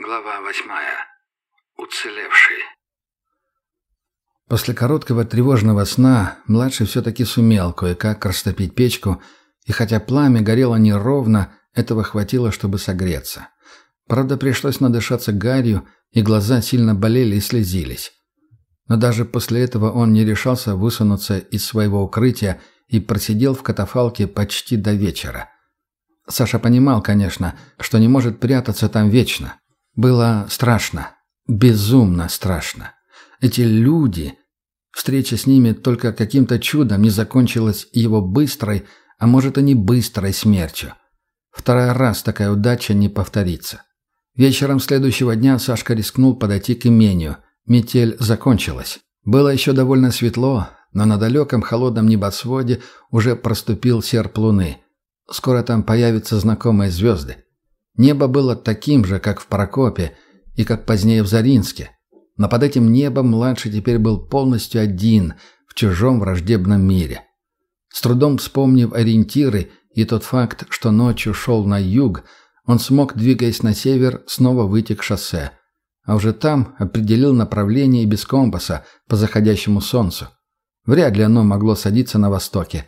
Глава восьмая. Уцелевший. После короткого тревожного сна младший все-таки сумел кое-как растопить печку, и хотя пламя горело неровно, этого хватило, чтобы согреться. Правда, пришлось надышаться гарью, и глаза сильно болели и слезились. Но даже после этого он не решался высунуться из своего укрытия и просидел в катафалке почти до вечера. Саша понимал, конечно, что не может прятаться там вечно. Было страшно. Безумно страшно. Эти люди... Встреча с ними только каким-то чудом не закончилась его быстрой, а может и не быстрой смертью. Второй раз такая удача не повторится. Вечером следующего дня Сашка рискнул подойти к имению. Метель закончилась. Было еще довольно светло, но на далеком холодном небосводе уже проступил серп луны. Скоро там появятся знакомые звезды. Небо было таким же, как в Прокопе и как позднее в Заринске. Но под этим небом младший теперь был полностью один в чужом враждебном мире. С трудом вспомнив ориентиры и тот факт, что ночью шел на юг, он смог, двигаясь на север, снова выйти к шоссе. А уже там определил направление без компаса по заходящему солнцу. Вряд ли оно могло садиться на востоке.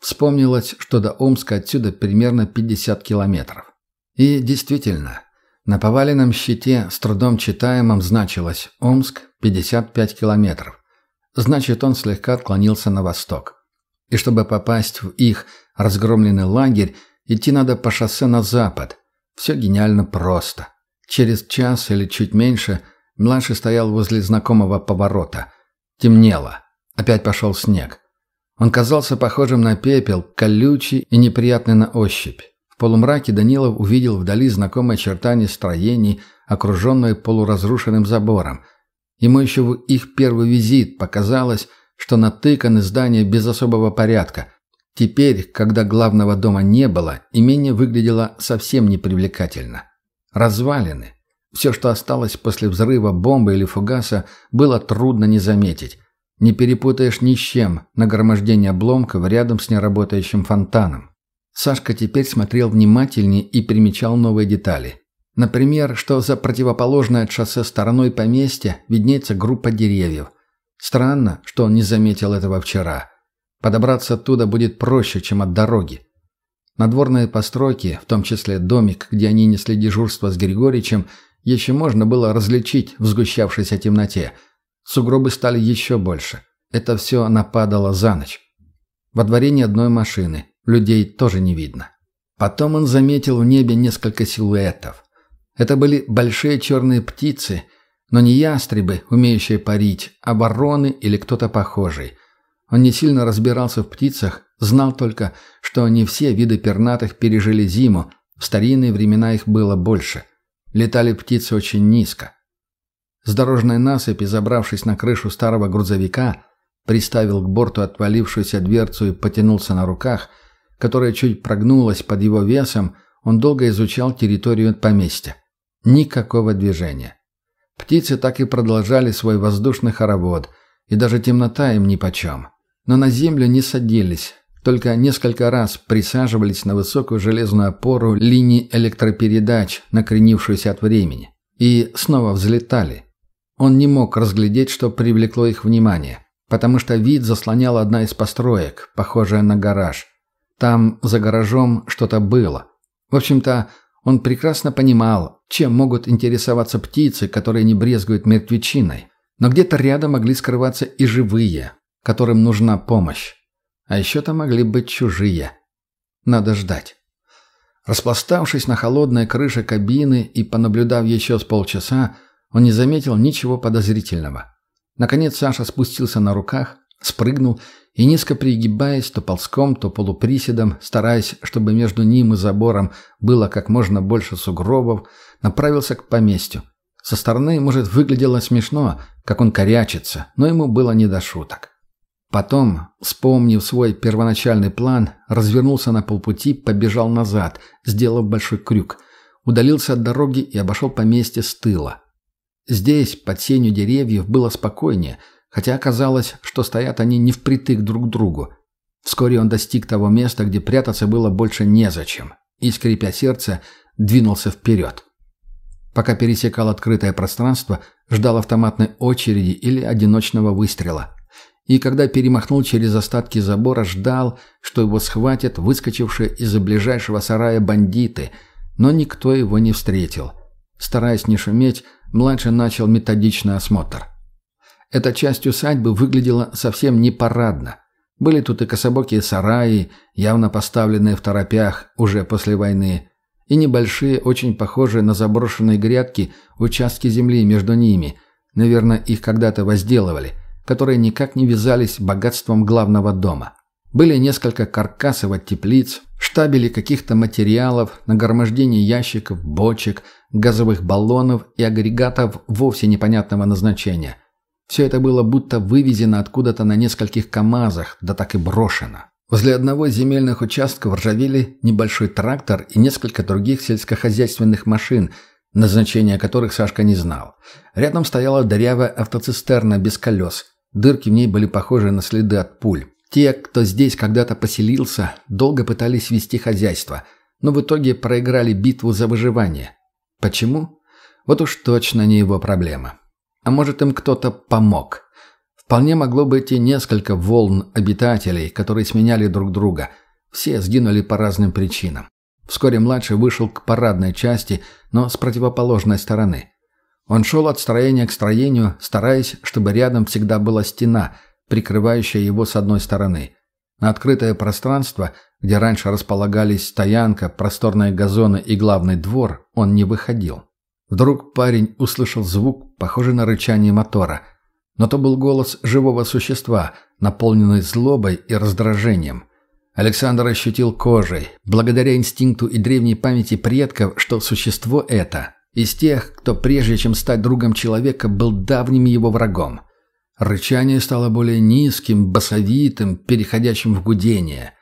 Вспомнилось, что до Омска отсюда примерно 50 километров. И действительно, на поваленном щите с трудом читаемым значилось «Омск, 55 километров». Значит, он слегка отклонился на восток. И чтобы попасть в их разгромленный лагерь, идти надо по шоссе на запад. Все гениально просто. Через час или чуть меньше младший стоял возле знакомого поворота. Темнело. Опять пошел снег. Он казался похожим на пепел, колючий и неприятный на ощупь полумраке Данилов увидел вдали знакомые очертания строений, окруженные полуразрушенным забором. Ему еще в их первый визит показалось, что натыканы здания без особого порядка. Теперь, когда главного дома не было, имение выглядело совсем непривлекательно. Развалины. Все, что осталось после взрыва бомбы или фугаса, было трудно не заметить. Не перепутаешь ни с чем нагромождение обломков рядом с неработающим фонтаном. Сашка теперь смотрел внимательнее и примечал новые детали. Например, что за противоположной от шоссе стороной поместья виднеется группа деревьев. Странно, что он не заметил этого вчера. Подобраться оттуда будет проще, чем от дороги. Надворные постройки, в том числе домик, где они несли дежурство с Григоричем, еще можно было различить в сгущавшейся темноте. Сугробы стали еще больше. Это все нападало за ночь. Во дворе ни одной машины. Людей тоже не видно. Потом он заметил в небе несколько силуэтов. Это были большие черные птицы, но не ястребы, умеющие парить, а вороны или кто-то похожий. Он не сильно разбирался в птицах, знал только, что не все виды пернатых пережили зиму, в старинные времена их было больше. Летали птицы очень низко. С дорожной насыпи, забравшись на крышу старого грузовика, приставил к борту отвалившуюся дверцу и потянулся на руках – которая чуть прогнулась под его весом, он долго изучал территорию поместья. Никакого движения. Птицы так и продолжали свой воздушный хоровод, и даже темнота им нипочем. Но на землю не садились, только несколько раз присаживались на высокую железную опору линии электропередач, накренившуюся от времени, и снова взлетали. Он не мог разглядеть, что привлекло их внимание, потому что вид заслоняла одна из построек, похожая на гараж. Там за гаражом что-то было. В общем-то, он прекрасно понимал, чем могут интересоваться птицы, которые не брезгуют мертвечиной. Но где-то рядом могли скрываться и живые, которым нужна помощь. А еще там могли быть чужие. Надо ждать. Распластавшись на холодной крыше кабины и понаблюдав еще с полчаса, он не заметил ничего подозрительного. Наконец Саша спустился на руках, спрыгнул и, низко пригибаясь, то ползком, то полуприседом, стараясь, чтобы между ним и забором было как можно больше сугробов, направился к поместью. Со стороны, может, выглядело смешно, как он корячится, но ему было не до шуток. Потом, вспомнив свой первоначальный план, развернулся на полпути, побежал назад, сделав большой крюк, удалился от дороги и обошел поместье с тыла. Здесь, под сенью деревьев, было спокойнее – хотя оказалось, что стоят они не впритык друг к другу. Вскоре он достиг того места, где прятаться было больше незачем, и, скрипя сердце, двинулся вперед. Пока пересекал открытое пространство, ждал автоматной очереди или одиночного выстрела. И когда перемахнул через остатки забора, ждал, что его схватят выскочившие из-за ближайшего сарая бандиты, но никто его не встретил. Стараясь не шуметь, младший начал методичный осмотр. Эта часть усадьбы выглядела совсем не парадно. Были тут и кособокие сараи, явно поставленные в торопях уже после войны, и небольшие, очень похожие на заброшенные грядки, участки земли между ними. Наверное, их когда-то возделывали, которые никак не вязались богатством главного дома. Были несколько каркасов от теплиц, штабели каких-то материалов, нагромождение ящиков, бочек, газовых баллонов и агрегатов вовсе непонятного назначения. Все это было будто вывезено откуда-то на нескольких КАМАЗах, да так и брошено. Возле одного из земельных участков ржавели небольшой трактор и несколько других сельскохозяйственных машин, назначения которых Сашка не знал. Рядом стояла дырявая автоцистерна без колес. Дырки в ней были похожи на следы от пуль. Те, кто здесь когда-то поселился, долго пытались вести хозяйство, но в итоге проиграли битву за выживание. Почему? Вот уж точно не его проблема. А может, им кто-то помог. Вполне могло быть и несколько волн обитателей, которые сменяли друг друга. Все сгинули по разным причинам. Вскоре младший вышел к парадной части, но с противоположной стороны. Он шел от строения к строению, стараясь, чтобы рядом всегда была стена, прикрывающая его с одной стороны. На открытое пространство, где раньше располагались стоянка, просторные газоны и главный двор, он не выходил. Вдруг парень услышал звук, похожий на рычание мотора – но то был голос живого существа, наполненный злобой и раздражением. Александр ощутил кожей, благодаря инстинкту и древней памяти предков, что существо это из тех, кто прежде чем стать другом человека, был давним его врагом. Рычание стало более низким, басовитым, переходящим в гудение.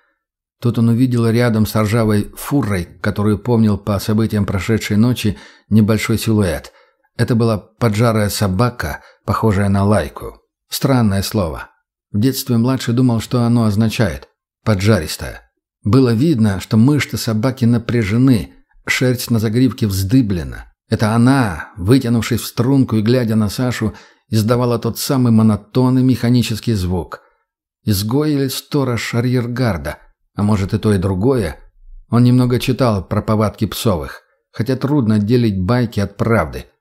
Тут он увидел рядом с ржавой фурой, которую помнил по событиям прошедшей ночи, небольшой силуэт. Это была поджарая собака, похожая на лайку. Странное слово. В детстве младший думал, что оно означает «поджаристая». Было видно, что мышцы собаки напряжены, шерсть на загривке вздыблена. Это она, вытянувшись в струнку и глядя на Сашу, издавала тот самый монотонный механический звук. Изгой или сторож арьергарда, а может и то и другое. Он немного читал про повадки псовых, хотя трудно отделить байки от правды –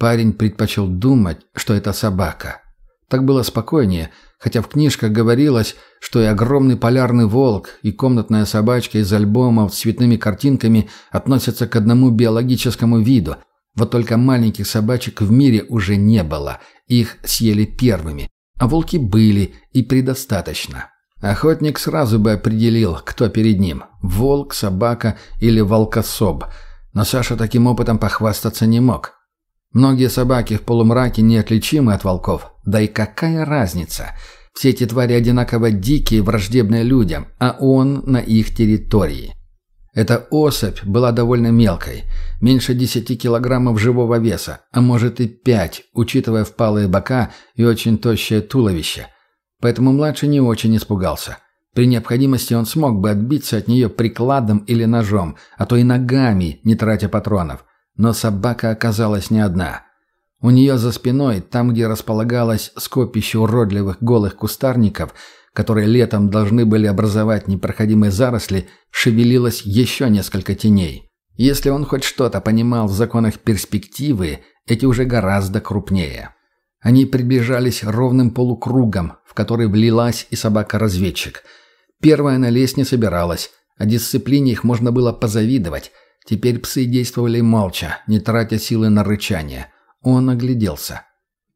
Парень предпочел думать, что это собака. Так было спокойнее, хотя в книжках говорилось, что и огромный полярный волк, и комнатная собачка из альбомов с цветными картинками относятся к одному биологическому виду. Вот только маленьких собачек в мире уже не было, их съели первыми. А волки были, и предостаточно. Охотник сразу бы определил, кто перед ним – волк, собака или волкособ. Но Саша таким опытом похвастаться не мог. Многие собаки в полумраке неотличимы от волков. Да и какая разница? Все эти твари одинаково дикие и враждебные людям, а он на их территории. Эта особь была довольно мелкой, меньше 10 килограммов живого веса, а может и 5, учитывая впалые бока и очень тощее туловище. Поэтому младший не очень испугался. При необходимости он смог бы отбиться от нее прикладом или ножом, а то и ногами, не тратя патронов. Но собака оказалась не одна. У нее за спиной, там, где располагалось скопище уродливых голых кустарников, которые летом должны были образовать непроходимые заросли, шевелилось еще несколько теней. Если он хоть что-то понимал в законах перспективы, эти уже гораздо крупнее. Они приближались ровным полукругом, в который влилась и собака-разведчик. Первая на лес не собиралась, о дисциплине их можно было позавидовать – Теперь псы действовали молча, не тратя силы на рычание. Он огляделся.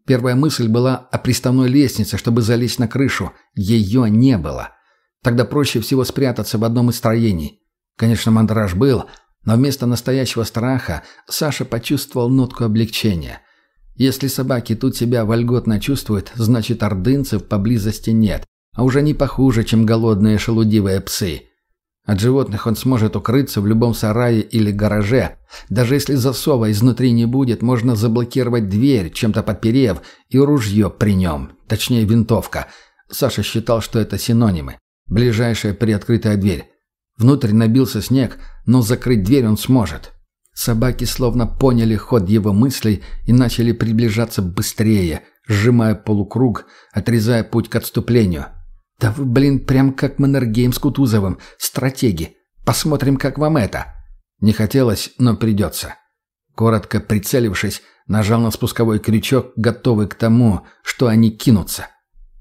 Первая мысль была о приставной лестнице, чтобы залезть на крышу. Ее не было. Тогда проще всего спрятаться в одном из строений. Конечно, мандраж был, но вместо настоящего страха Саша почувствовал нотку облегчения. Если собаки тут себя вольготно чувствуют, значит ордынцев поблизости нет, а уже не похуже, чем голодные шелудивые псы. От животных он сможет укрыться в любом сарае или гараже. Даже если засова изнутри не будет, можно заблокировать дверь, чем-то подперев, и ружье при нем. Точнее, винтовка. Саша считал, что это синонимы. Ближайшая приоткрытая дверь. Внутрь набился снег, но закрыть дверь он сможет. Собаки словно поняли ход его мыслей и начали приближаться быстрее, сжимая полукруг, отрезая путь к отступлению. «Да вы, блин, прям как Маннергейм с Кутузовым, стратеги. Посмотрим, как вам это». Не хотелось, но придется. Коротко прицелившись, нажал на спусковой крючок, готовый к тому, что они кинутся.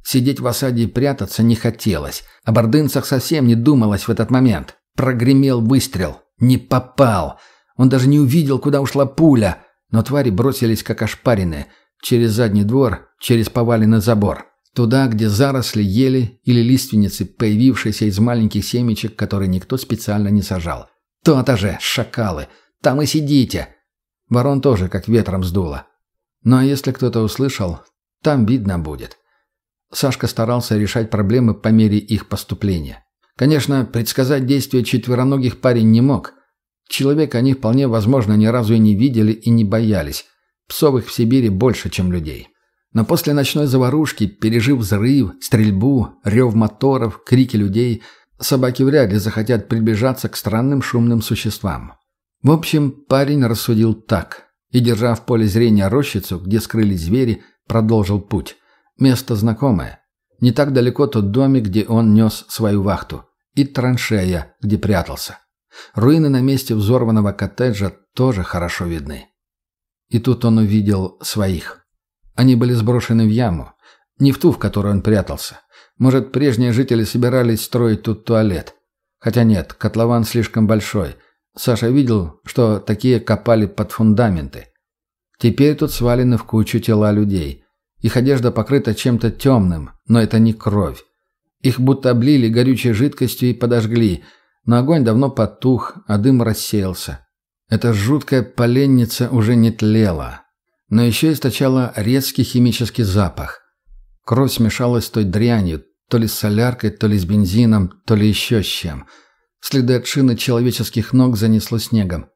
Сидеть в осаде и прятаться не хотелось. О бордынцах совсем не думалось в этот момент. Прогремел выстрел. Не попал. Он даже не увидел, куда ушла пуля. Но твари бросились, как ошпаренные. Через задний двор, через поваленный забор. Туда, где заросли ели или лиственницы, появившиеся из маленьких семечек, которые никто специально не сажал. То-то же, шакалы. Там и сидите. Ворон тоже как ветром сдуло. Ну а если кто-то услышал, там видно будет. Сашка старался решать проблемы по мере их поступления. Конечно, предсказать действия четвероногих парень не мог. Человека они вполне возможно ни разу и не видели и не боялись. Псовых в Сибири больше, чем людей. Но после ночной заварушки, пережив взрыв, стрельбу, рев моторов, крики людей, собаки вряд ли захотят приближаться к странным шумным существам. В общем, парень рассудил так. И, держа в поле зрения рощицу, где скрылись звери, продолжил путь. Место знакомое. Не так далеко тот домик, где он нес свою вахту. И траншея, где прятался. Руины на месте взорванного коттеджа тоже хорошо видны. И тут он увидел своих. Они были сброшены в яму. Не в ту, в которой он прятался. Может, прежние жители собирались строить тут туалет. Хотя нет, котлован слишком большой. Саша видел, что такие копали под фундаменты. Теперь тут свалены в кучу тела людей. Их одежда покрыта чем-то темным, но это не кровь. Их будто облили горючей жидкостью и подожгли, но огонь давно потух, а дым рассеялся. Эта жуткая поленница уже не тлела, но еще источала резкий химический запах. Кровь смешалась с той дрянью, то ли с соляркой, то ли с бензином, то ли еще с чем. Следы от шины человеческих ног занесло снегом.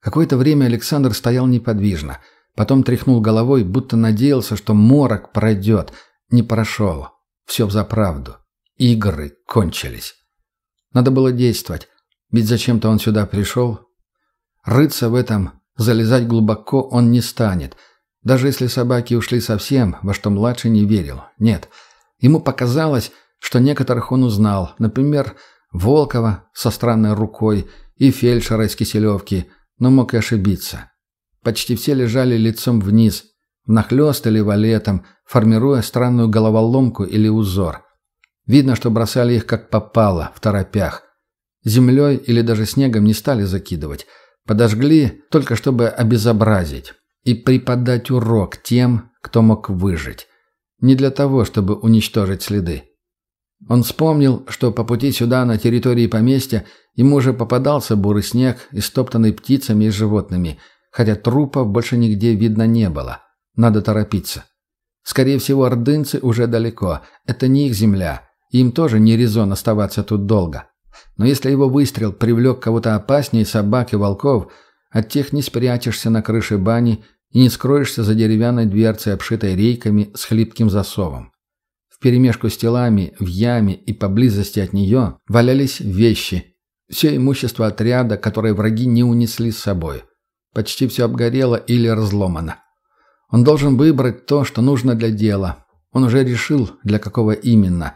Какое-то время Александр стоял неподвижно – Потом тряхнул головой, будто надеялся, что морок пройдет. Не прошел. Все взаправду. Игры кончились. Надо было действовать. Ведь зачем-то он сюда пришел. Рыться в этом, залезать глубоко он не станет. Даже если собаки ушли совсем, во что младший не верил. Нет. Ему показалось, что некоторых он узнал. Например, Волкова со странной рукой и фельдшера из Киселевки, но мог и ошибиться. Почти все лежали лицом вниз, внахлёст или валетом, формируя странную головоломку или узор. Видно, что бросали их как попало, в торопях. Землей или даже снегом не стали закидывать. Подожгли, только чтобы обезобразить. И преподать урок тем, кто мог выжить. Не для того, чтобы уничтожить следы. Он вспомнил, что по пути сюда, на территории поместья, ему уже попадался бурый снег, истоптанный птицами и животными – хотя трупов больше нигде видно не было. Надо торопиться. Скорее всего, ордынцы уже далеко. Это не их земля. Им тоже не резон оставаться тут долго. Но если его выстрел привлек кого-то опаснее собак и волков, от тех не спрячешься на крыше бани и не скроешься за деревянной дверцей, обшитой рейками с хлипким засовом. В перемешку с телами, в яме и поблизости от нее валялись вещи. Все имущество отряда, которое враги не унесли с собой. Почти все обгорело или разломано. Он должен выбрать то, что нужно для дела. Он уже решил, для какого именно.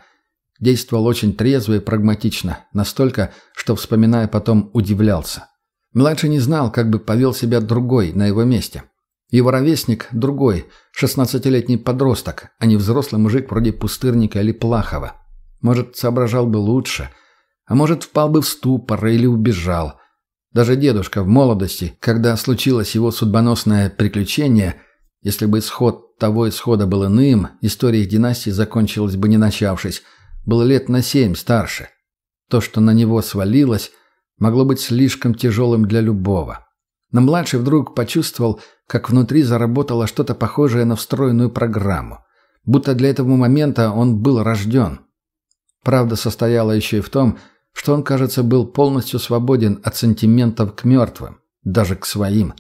Действовал очень трезво и прагматично, настолько, что, вспоминая потом, удивлялся. Младший не знал, как бы повел себя другой на его месте. Его ровесник – другой, шестнадцатилетний подросток, а не взрослый мужик вроде Пустырника или Плахова. Может, соображал бы лучше, а может, впал бы в ступор или убежал – даже дедушка в молодости, когда случилось его судьбоносное приключение, если бы исход того исхода был иным, история их династии закончилась бы не начавшись, был лет на семь старше. То, что на него свалилось, могло быть слишком тяжелым для любого. Но младший вдруг почувствовал, как внутри заработало что-то похожее на встроенную программу. Будто для этого момента он был рожден. Правда состояла еще и в том, что он, кажется, был полностью свободен от сантиментов к мертвым, даже к своим.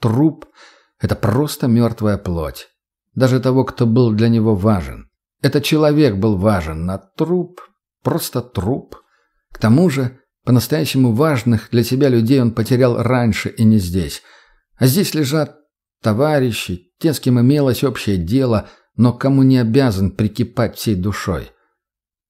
Труп — это просто мертвая плоть. Даже того, кто был для него важен. Этот человек был важен, а труп — просто труп. К тому же, По-настоящему важных для себя людей он потерял раньше и не здесь. А здесь лежат товарищи, те, с кем имелось общее дело, но кому не обязан прикипать всей душой.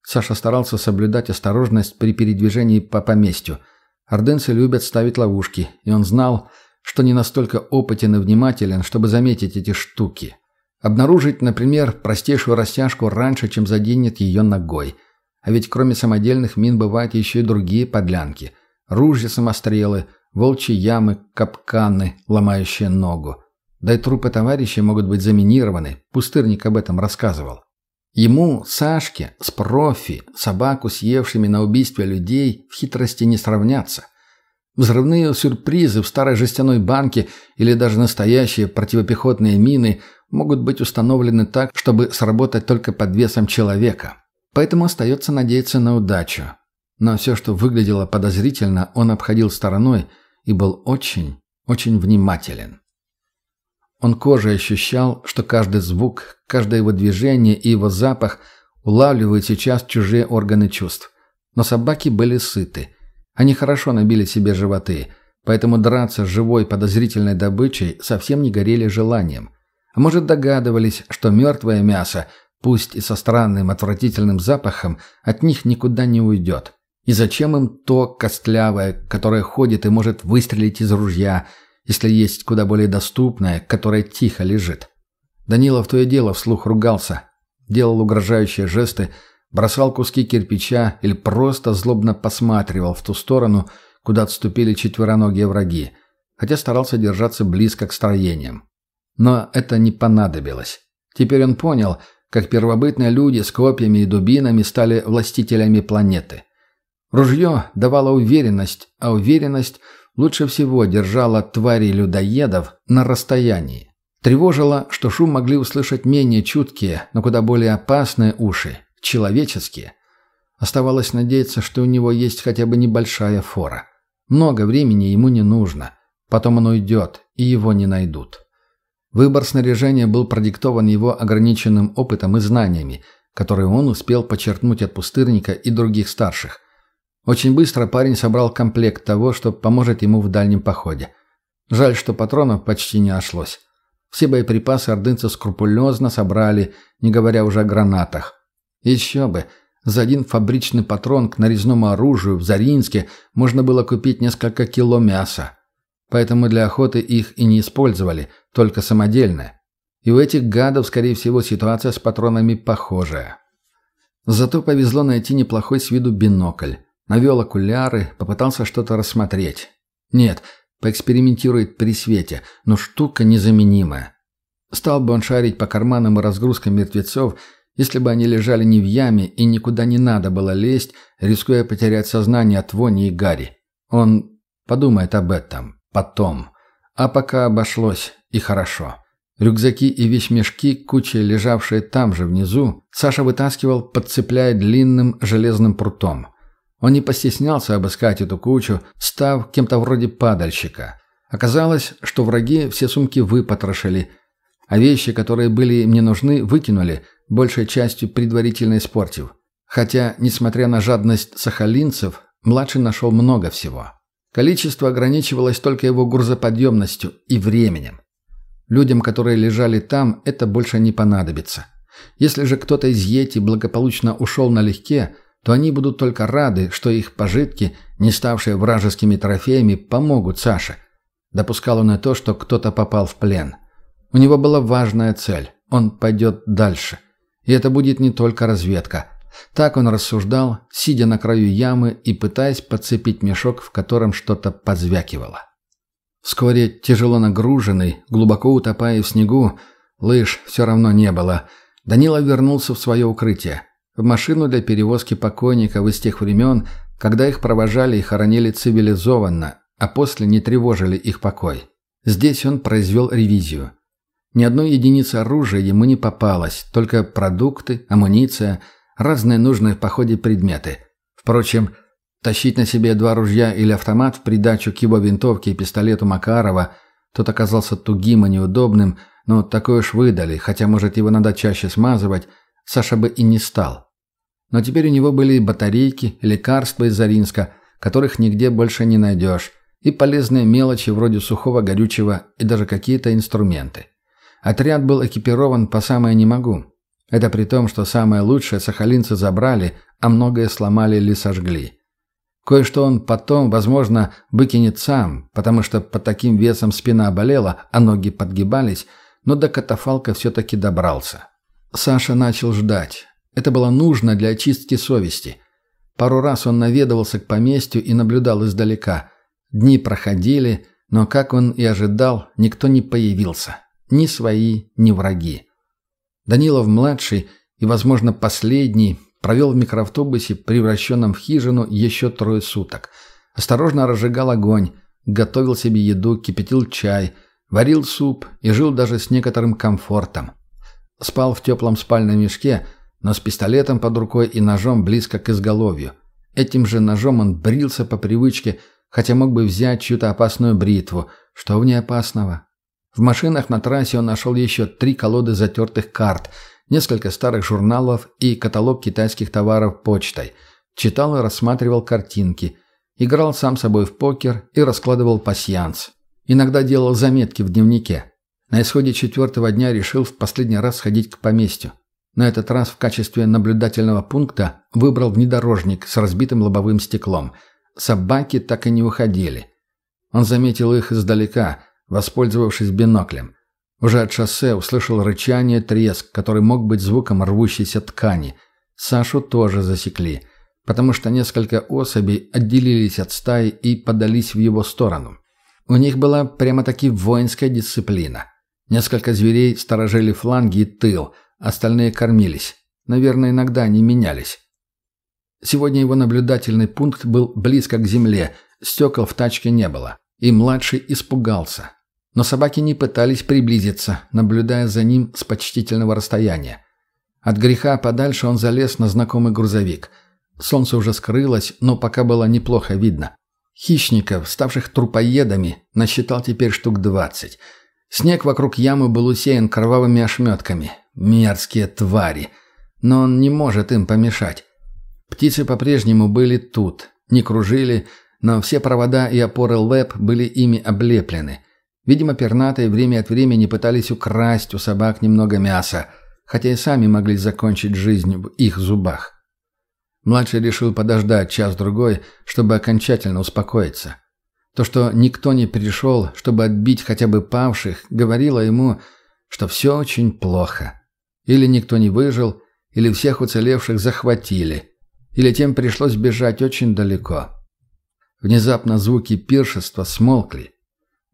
Саша старался соблюдать осторожность при передвижении по поместью. Орденцы любят ставить ловушки, и он знал, что не настолько опытен и внимателен, чтобы заметить эти штуки. Обнаружить, например, простейшую растяжку раньше, чем заденет ее ногой. А ведь кроме самодельных мин бывают еще и другие подлянки. Ружья-самострелы, волчьи ямы, капканы, ломающие ногу. Да и трупы товарищей могут быть заминированы, пустырник об этом рассказывал. Ему, Сашке, с профи, собаку, съевшими на убийстве людей, в хитрости не сравнятся. Взрывные сюрпризы в старой жестяной банке или даже настоящие противопехотные мины могут быть установлены так, чтобы сработать только под весом человека. Поэтому остается надеяться на удачу. Но все, что выглядело подозрительно, он обходил стороной и был очень, очень внимателен. Он кожей ощущал, что каждый звук, каждое его движение и его запах улавливают сейчас чужие органы чувств. Но собаки были сыты. Они хорошо набили себе животы, поэтому драться с живой подозрительной добычей совсем не горели желанием. А может догадывались, что мертвое мясо, пусть и со странным отвратительным запахом, от них никуда не уйдет. И зачем им то костлявое, которое ходит и может выстрелить из ружья – если есть куда более доступное, которое тихо лежит. Данилов то и дело вслух ругался, делал угрожающие жесты, бросал куски кирпича или просто злобно посматривал в ту сторону, куда отступили четвероногие враги, хотя старался держаться близко к строениям. Но это не понадобилось. Теперь он понял, как первобытные люди с копьями и дубинами стали властителями планеты. Ружье давало уверенность, а уверенность – лучше всего держала тварей-людоедов на расстоянии. Тревожило, что шум могли услышать менее чуткие, но куда более опасные уши, человеческие. Оставалось надеяться, что у него есть хотя бы небольшая фора. Много времени ему не нужно. Потом он уйдет, и его не найдут. Выбор снаряжения был продиктован его ограниченным опытом и знаниями, которые он успел подчеркнуть от пустырника и других старших – очень быстро парень собрал комплект того, что поможет ему в дальнем походе. Жаль, что патронов почти не ошлось. Все боеприпасы ордынцы скрупулезно собрали, не говоря уже о гранатах. Еще бы, за один фабричный патрон к нарезному оружию в Заринске можно было купить несколько кило мяса. Поэтому для охоты их и не использовали, только самодельное. И у этих гадов, скорее всего, ситуация с патронами похожая. Зато повезло найти неплохой с виду бинокль. Навел окуляры, попытался что-то рассмотреть. Нет, поэкспериментирует при свете, но штука незаменимая. Стал бы он шарить по карманам и разгрузкам мертвецов, если бы они лежали не в яме и никуда не надо было лезть, рискуя потерять сознание от вони и гари. Он подумает об этом потом. А пока обошлось, и хорошо. Рюкзаки и вещмешки, кучей лежавшие там же внизу, Саша вытаскивал, подцепляя длинным железным прутом. Он не постеснялся обыскать эту кучу, став кем-то вроде падальщика. Оказалось, что враги все сумки выпотрошили, а вещи, которые были им не нужны, выкинули, большей частью предварительно испортив. Хотя, несмотря на жадность сахалинцев, младший нашел много всего. Количество ограничивалось только его грузоподъемностью и временем. Людям, которые лежали там, это больше не понадобится. Если же кто-то из Йети благополучно ушел налегке – то они будут только рады, что их пожитки, не ставшие вражескими трофеями, помогут Саше. Допускал он и то, что кто-то попал в плен. У него была важная цель. Он пойдет дальше. И это будет не только разведка. Так он рассуждал, сидя на краю ямы и пытаясь подцепить мешок, в котором что-то позвякивало. Вскоре, тяжело нагруженный, глубоко утопая в снегу, лыж все равно не было, Данила вернулся в свое укрытие в машину для перевозки покойников из тех времен, когда их провожали и хоронили цивилизованно, а после не тревожили их покой. Здесь он произвел ревизию. Ни одной единицы оружия ему не попалось, только продукты, амуниция, разные нужные в походе предметы. Впрочем, тащить на себе два ружья или автомат в придачу к его винтовке и пистолету Макарова тот оказался тугим и неудобным, но такое уж выдали, хотя, может, его надо чаще смазывать, Саша бы и не стал. Но теперь у него были батарейки, лекарства из Заринска, которых нигде больше не найдешь, и полезные мелочи вроде сухого горючего и даже какие-то инструменты. Отряд был экипирован по самое не могу. Это при том, что самое лучшее сахалинцы забрали, а многое сломали или сожгли. Кое-что он потом, возможно, выкинет сам, потому что под таким весом спина болела, а ноги подгибались, но до катафалка все-таки добрался. Саша начал ждать. Это было нужно для очистки совести. Пару раз он наведывался к поместью и наблюдал издалека. Дни проходили, но, как он и ожидал, никто не появился. Ни свои, ни враги. Данилов-младший и, возможно, последний провел в микроавтобусе, превращенном в хижину, еще трое суток. Осторожно разжигал огонь, готовил себе еду, кипятил чай, варил суп и жил даже с некоторым комфортом. Спал в теплом спальном мешке, но с пистолетом под рукой и ножом близко к изголовью. Этим же ножом он брился по привычке, хотя мог бы взять чью-то опасную бритву. Что в ней опасного? В машинах на трассе он нашел еще три колоды затертых карт, несколько старых журналов и каталог китайских товаров почтой. Читал и рассматривал картинки. Играл сам собой в покер и раскладывал пасьянс. Иногда делал заметки в дневнике. На исходе четвертого дня решил в последний раз сходить к поместью. На этот раз в качестве наблюдательного пункта выбрал внедорожник с разбитым лобовым стеклом. Собаки так и не уходили. Он заметил их издалека – воспользовавшись биноклем. Уже от шоссе услышал рычание, треск, который мог быть звуком рвущейся ткани. Сашу тоже засекли, потому что несколько особей отделились от стаи и подались в его сторону. У них была прямо-таки воинская дисциплина. Несколько зверей сторожили фланги и тыл, остальные кормились. Наверное, иногда они менялись. Сегодня его наблюдательный пункт был близко к земле, стекол в тачке не было. И младший испугался. Но собаки не пытались приблизиться, наблюдая за ним с почтительного расстояния. От греха подальше он залез на знакомый грузовик. Солнце уже скрылось, но пока было неплохо видно. Хищников, ставших трупоедами, насчитал теперь штук двадцать. Снег вокруг ямы был усеян кровавыми ошметками. Мерзкие твари. Но он не может им помешать. Птицы по-прежнему были тут. Не кружили, но все провода и опоры ЛЭП были ими облеплены – Видимо, пернатые время от времени пытались украсть у собак немного мяса, хотя и сами могли закончить жизнь в их зубах. Младший решил подождать час-другой, чтобы окончательно успокоиться. То, что никто не пришел, чтобы отбить хотя бы павших, говорило ему, что все очень плохо. Или никто не выжил, или всех уцелевших захватили, или тем пришлось бежать очень далеко. Внезапно звуки пиршества смолкли,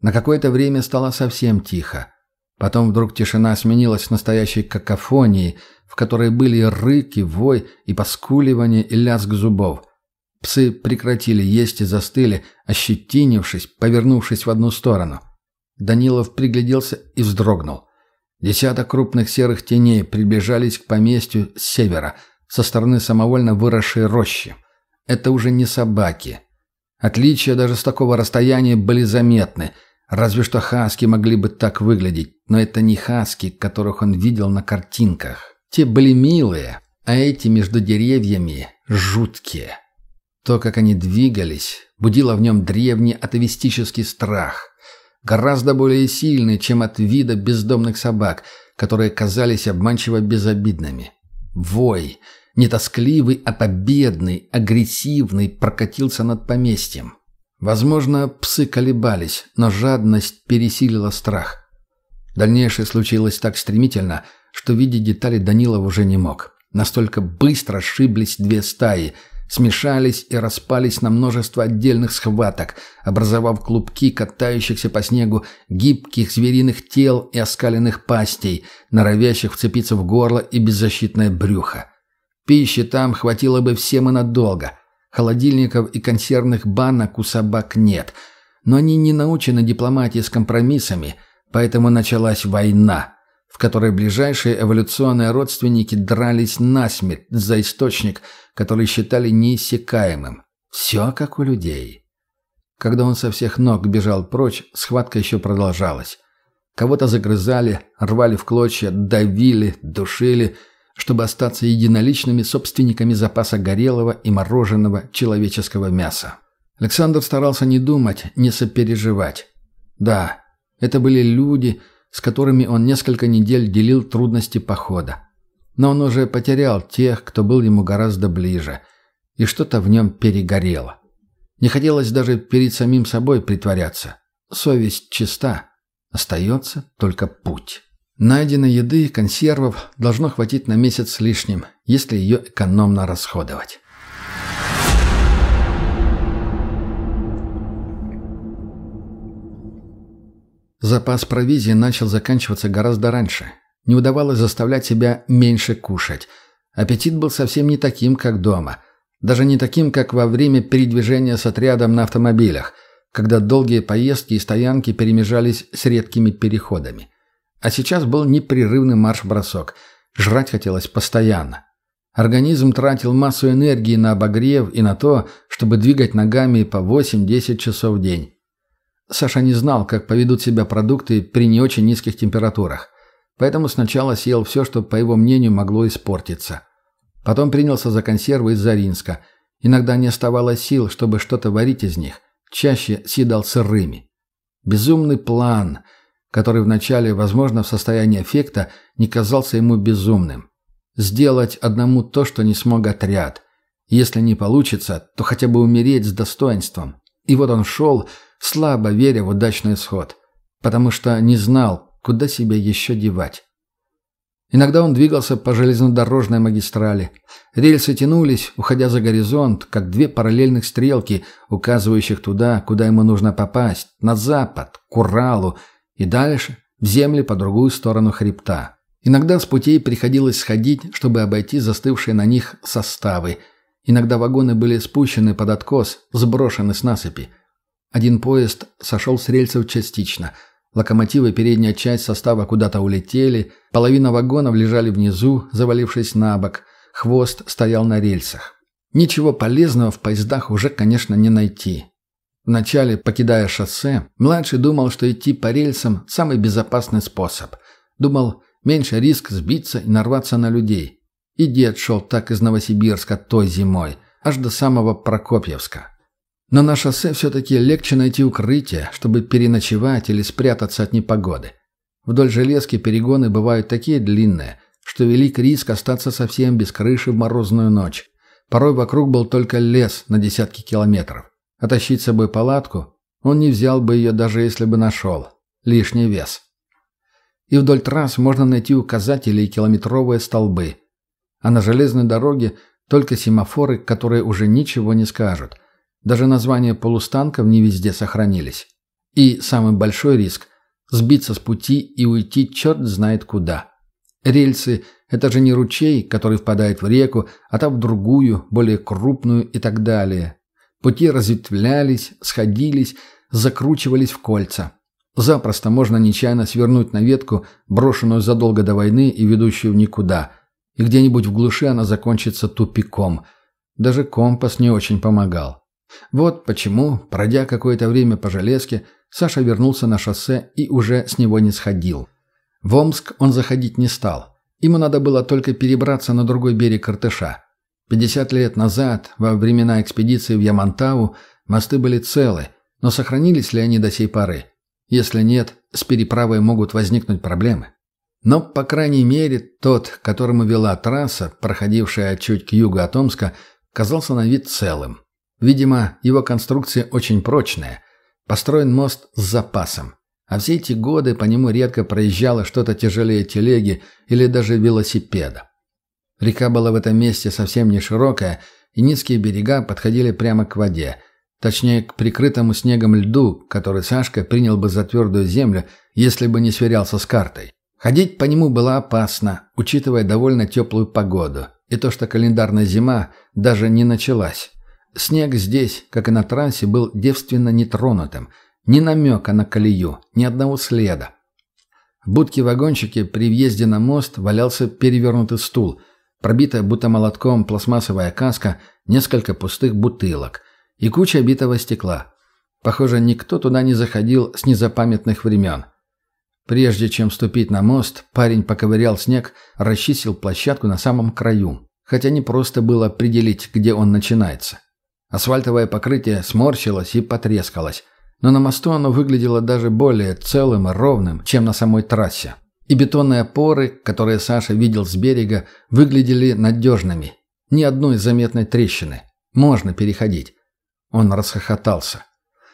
на какое-то время стало совсем тихо. Потом вдруг тишина сменилась настоящей какофонией, в которой были рыки, вой и поскуливание и лязг зубов. Псы прекратили есть и застыли, ощетинившись, повернувшись в одну сторону. Данилов пригляделся и вздрогнул. Десяток крупных серых теней приближались к поместью с севера, со стороны самовольно выросшей рощи. Это уже не собаки. Отличия даже с такого расстояния были заметны – Разве что хаски могли бы так выглядеть, но это не хаски, которых он видел на картинках. Те были милые, а эти между деревьями жуткие. То, как они двигались, будило в нем древний атовистический страх, гораздо более сильный, чем от вида бездомных собак, которые казались обманчиво безобидными. Вой, не тоскливый, а победный, агрессивный, прокатился над поместьем. Возможно, псы колебались, но жадность пересилила страх. Дальнейшее случилось так стремительно, что видеть детали Данилов уже не мог. Настолько быстро сшиблись две стаи, смешались и распались на множество отдельных схваток, образовав клубки катающихся по снегу гибких звериных тел и оскаленных пастей, норовящих вцепиться в горло и беззащитное брюхо. Пищи там хватило бы всем и надолго — Холодильников и консервных банок у собак нет. Но они не научены дипломатии с компромиссами, поэтому началась война, в которой ближайшие эволюционные родственники дрались насмерть за источник, который считали неиссякаемым. Все как у людей. Когда он со всех ног бежал прочь, схватка еще продолжалась. Кого-то загрызали, рвали в клочья, давили, душили – чтобы остаться единоличными собственниками запаса горелого и мороженого человеческого мяса. Александр старался не думать, не сопереживать. Да, это были люди, с которыми он несколько недель делил трудности похода. Но он уже потерял тех, кто был ему гораздо ближе, и что-то в нем перегорело. Не хотелось даже перед самим собой притворяться. Совесть чиста. Остается только путь. Найденной еды и консервов должно хватить на месяц с лишним, если ее экономно расходовать. Запас провизии начал заканчиваться гораздо раньше. Не удавалось заставлять себя меньше кушать. Аппетит был совсем не таким, как дома. Даже не таким, как во время передвижения с отрядом на автомобилях, когда долгие поездки и стоянки перемежались с редкими переходами. А сейчас был непрерывный марш-бросок. Жрать хотелось постоянно. Организм тратил массу энергии на обогрев и на то, чтобы двигать ногами по 8-10 часов в день. Саша не знал, как поведут себя продукты при не очень низких температурах. Поэтому сначала съел все, что, по его мнению, могло испортиться. Потом принялся за консервы из Заринска. Иногда не оставалось сил, чтобы что-то варить из них. Чаще съедал сырыми. Безумный план, который вначале, возможно, в состоянии эффекта, не казался ему безумным. Сделать одному то, что не смог отряд. Если не получится, то хотя бы умереть с достоинством. И вот он шел, слабо веря в удачный исход, потому что не знал, куда себя еще девать. Иногда он двигался по железнодорожной магистрали. Рельсы тянулись, уходя за горизонт, как две параллельных стрелки, указывающих туда, куда ему нужно попасть, на запад, к Уралу и дальше, в земли по другую сторону хребта. Иногда с путей приходилось сходить, чтобы обойти застывшие на них составы. Иногда вагоны были спущены под откос, сброшены с насыпи. Один поезд сошел с рельсов частично. Локомотивы передняя часть состава куда-то улетели, половина вагонов лежали внизу, завалившись на бок, хвост стоял на рельсах. Ничего полезного в поездах уже, конечно, не найти. Вначале, покидая шоссе, младший думал, что идти по рельсам – самый безопасный способ. Думал, меньше риск сбиться и нарваться на людей. И дед шел так из Новосибирска той зимой, аж до самого Прокопьевска. Но на шоссе все-таки легче найти укрытие, чтобы переночевать или спрятаться от непогоды. Вдоль железки перегоны бывают такие длинные, что велик риск остаться совсем без крыши в морозную ночь. Порой вокруг был только лес на десятки километров. А тащить с собой палатку он не взял бы ее, даже если бы нашел. Лишний вес. И вдоль трасс можно найти указатели и километровые столбы. А на железной дороге только семафоры, которые уже ничего не скажут – даже названия полустанков не везде сохранились. И самый большой риск – сбиться с пути и уйти черт знает куда. Рельсы – это же не ручей, который впадает в реку, а там в другую, более крупную и так далее. Пути разветвлялись, сходились, закручивались в кольца. Запросто можно нечаянно свернуть на ветку, брошенную задолго до войны и ведущую в никуда. И где-нибудь в глуши она закончится тупиком. Даже компас не очень помогал. Вот почему, пройдя какое-то время по железке, Саша вернулся на шоссе и уже с него не сходил. В Омск он заходить не стал. Ему надо было только перебраться на другой берег Иртыша. 50 лет назад, во времена экспедиции в Ямантау, мосты были целы, но сохранились ли они до сей поры? Если нет, с переправой могут возникнуть проблемы. Но, по крайней мере, тот, которому вела трасса, проходившая чуть к югу от Омска, казался на вид целым. Видимо, его конструкция очень прочная. Построен мост с запасом. А все эти годы по нему редко проезжало что-то тяжелее телеги или даже велосипеда. Река была в этом месте совсем не широкая, и низкие берега подходили прямо к воде. Точнее, к прикрытому снегом льду, который Сашка принял бы за твердую землю, если бы не сверялся с картой. Ходить по нему было опасно, учитывая довольно теплую погоду, и то, что календарная зима даже не началась. Снег здесь, как и на трассе, был девственно нетронутым. Ни намека на колею, ни одного следа. В будке-вагончике при въезде на мост валялся перевернутый стул, пробитая будто молотком пластмассовая каска, несколько пустых бутылок и куча битого стекла. Похоже, никто туда не заходил с незапамятных времен. Прежде чем ступить на мост, парень поковырял снег, расчистил площадку на самом краю, хотя не просто было определить, где он начинается. Асфальтовое покрытие сморщилось и потрескалось, но на мосту оно выглядело даже более целым и ровным, чем на самой трассе. И бетонные опоры, которые Саша видел с берега, выглядели надежными. Ни одной заметной трещины. Можно переходить. Он расхохотался.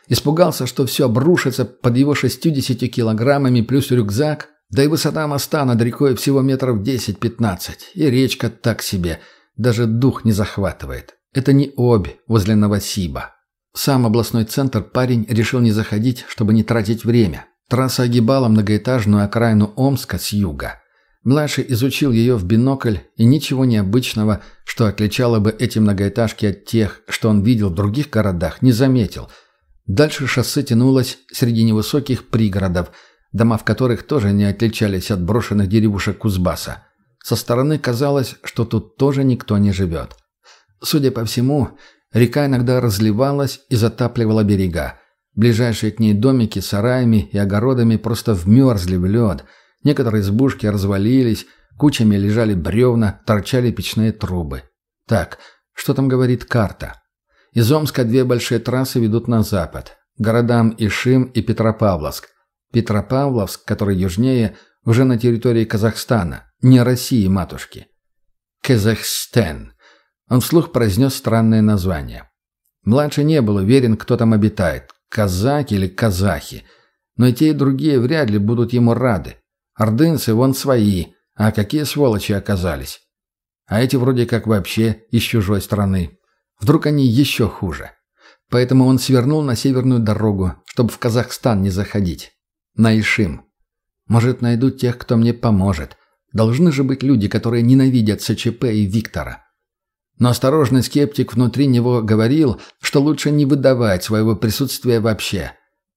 Испугался, что все обрушится под его 60 килограммами плюс рюкзак, да и высота моста над рекой всего метров 10-15, и речка так себе, даже дух не захватывает. Это не Обь возле Новосиба. В сам областной центр парень решил не заходить, чтобы не тратить время. Трасса огибала многоэтажную окраину Омска с юга. Младший изучил ее в бинокль, и ничего необычного, что отличало бы эти многоэтажки от тех, что он видел в других городах, не заметил. Дальше шоссе тянулось среди невысоких пригородов, дома в которых тоже не отличались от брошенных деревушек Кузбасса. Со стороны казалось, что тут тоже никто не живет. Судя по всему, река иногда разливалась и затапливала берега. Ближайшие к ней домики с сараями и огородами просто вмерзли в лед. Некоторые избушки развалились, кучами лежали бревна, торчали печные трубы. Так, что там говорит карта? Из Омска две большие трассы ведут на запад. Городам Ишим и Петропавловск. Петропавловск, который южнее, уже на территории Казахстана, не России матушки. Казахстан. Он вслух произнес странное название. Младший не был уверен, кто там обитает, казаки или казахи. Но и те, и другие вряд ли будут ему рады. Ордынцы вон свои, а какие сволочи оказались. А эти вроде как вообще из чужой страны. Вдруг они еще хуже. Поэтому он свернул на северную дорогу, чтобы в Казахстан не заходить. На Ишим. Может, найду тех, кто мне поможет. Должны же быть люди, которые ненавидят СЧП и Виктора. Но осторожный скептик внутри него говорил, что лучше не выдавать своего присутствия вообще.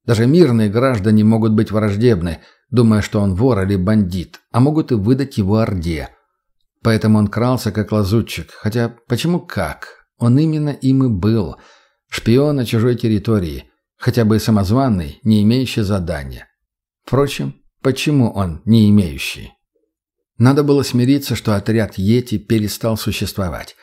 Даже мирные граждане могут быть враждебны, думая, что он вор или бандит, а могут и выдать его Орде. Поэтому он крался как лазутчик, хотя почему как? Он именно им и был. Шпион на чужой территории, хотя бы самозванный, не имеющий задания. Впрочем, почему он не имеющий? Надо было смириться, что отряд Йети перестал существовать.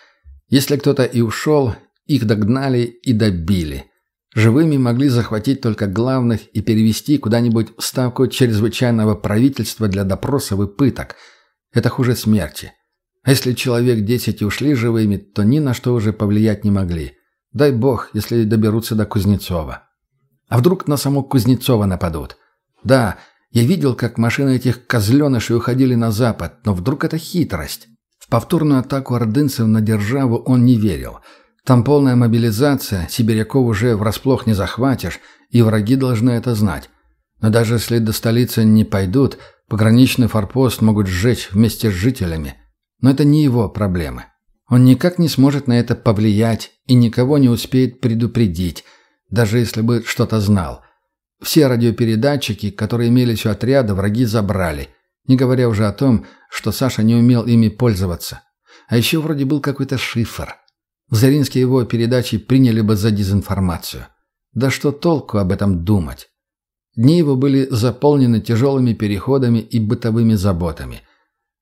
Если кто-то и ушел, их догнали и добили. Живыми могли захватить только главных и перевести куда-нибудь в ставку чрезвычайного правительства для допросов и пыток. Это хуже смерти. А если человек десять и ушли живыми, то ни на что уже повлиять не могли. Дай бог, если доберутся до Кузнецова. А вдруг на саму Кузнецова нападут? Да, я видел, как машины этих козленышей уходили на запад, но вдруг это хитрость. Повторную атаку ордынцев на державу он не верил. Там полная мобилизация, сибиряков уже врасплох не захватишь, и враги должны это знать. Но даже если до столицы не пойдут, пограничный форпост могут сжечь вместе с жителями. Но это не его проблемы. Он никак не сможет на это повлиять и никого не успеет предупредить, даже если бы что-то знал. Все радиопередатчики, которые имелись у отряда, враги забрали – не говоря уже о том, что Саша не умел ими пользоваться. А еще вроде был какой-то шифр. В Заринске его передачи приняли бы за дезинформацию. Да что толку об этом думать? Дни его были заполнены тяжелыми переходами и бытовыми заботами.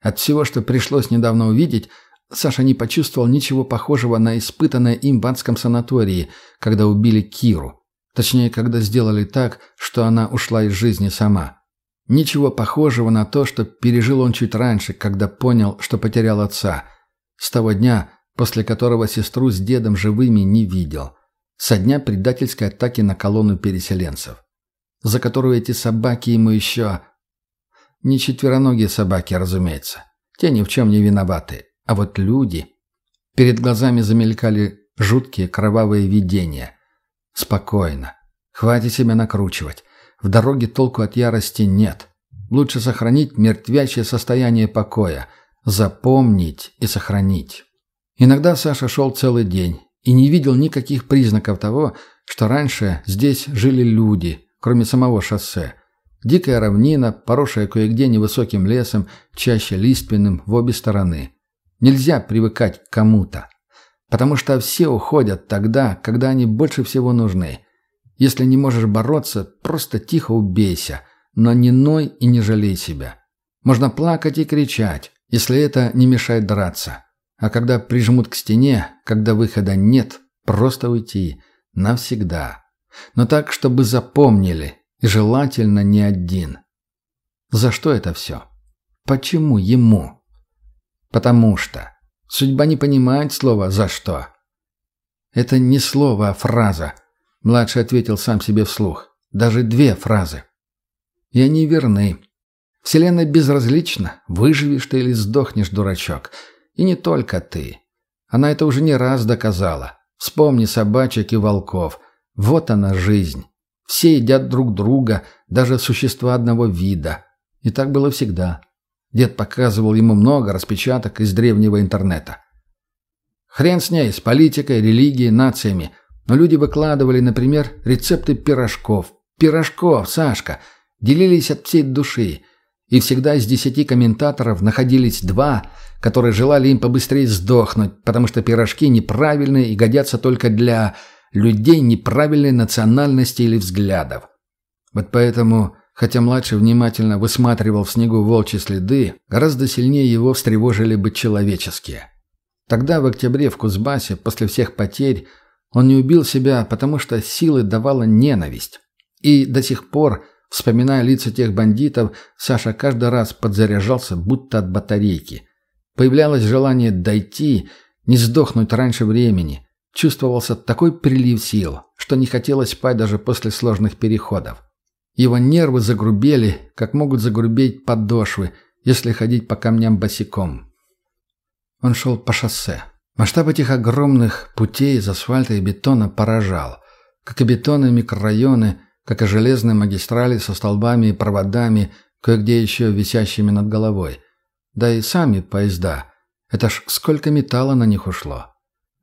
От всего, что пришлось недавно увидеть, Саша не почувствовал ничего похожего на испытанное им в адском санатории, когда убили Киру. Точнее, когда сделали так, что она ушла из жизни сама. Ничего похожего на то, что пережил он чуть раньше, когда понял, что потерял отца. С того дня, после которого сестру с дедом живыми не видел. Со дня предательской атаки на колонну переселенцев. За которую эти собаки ему еще... Не четвероногие собаки, разумеется. Те ни в чем не виноваты. А вот люди... Перед глазами замелькали жуткие кровавые видения. Спокойно. Хватит себя накручивать. В дороге толку от ярости нет. Лучше сохранить мертвячее состояние покоя. Запомнить и сохранить. Иногда Саша шел целый день и не видел никаких признаков того, что раньше здесь жили люди, кроме самого шоссе. Дикая равнина, поросшая кое-где невысоким лесом, чаще лиственным в обе стороны. Нельзя привыкать к кому-то. Потому что все уходят тогда, когда они больше всего нужны – если не можешь бороться, просто тихо убейся, но не ной и не жалей себя. Можно плакать и кричать, если это не мешает драться. А когда прижмут к стене, когда выхода нет, Просто уйти. Навсегда. Но так, чтобы запомнили. И желательно не один. За что это все? Почему ему? Потому что. Судьба не понимает слова «за что». Это не слово, а фраза. Младший ответил сам себе вслух. Даже две фразы. И они верны. Вселенная безразлична, выживешь ты или сдохнешь, дурачок. И не только ты. Она это уже не раз доказала. Вспомни собачек и волков. Вот она жизнь. Все едят друг друга, даже существа одного вида. И так было всегда. Дед показывал ему много распечаток из древнего интернета. Хрен с ней, с политикой, религией, нациями. Но люди выкладывали, например, рецепты пирожков. Пирожков, Сашка. Делились от всей души. И всегда из десяти комментаторов находились два, которые желали им побыстрее сдохнуть, потому что пирожки неправильные и годятся только для людей неправильной национальности или взглядов. Вот поэтому, хотя младший внимательно высматривал в снегу волчьи следы, гораздо сильнее его встревожили бы человеческие. Тогда, в октябре, в Кузбассе, после всех потерь, он не убил себя, потому что силы давала ненависть. И до сих пор, вспоминая лица тех бандитов, Саша каждый раз подзаряжался, будто от батарейки. Появлялось желание дойти, не сдохнуть раньше времени – Чувствовался такой прилив сил, что не хотелось спать даже после сложных переходов. Его нервы загрубели, как могут загрубеть подошвы, если ходить по камням босиком. Он шел по шоссе. Масштаб этих огромных путей из асфальта и бетона поражал. Как и бетонные микрорайоны, как и железные магистрали со столбами и проводами, кое-где еще висящими над головой. Да и сами поезда. Это ж сколько металла на них ушло.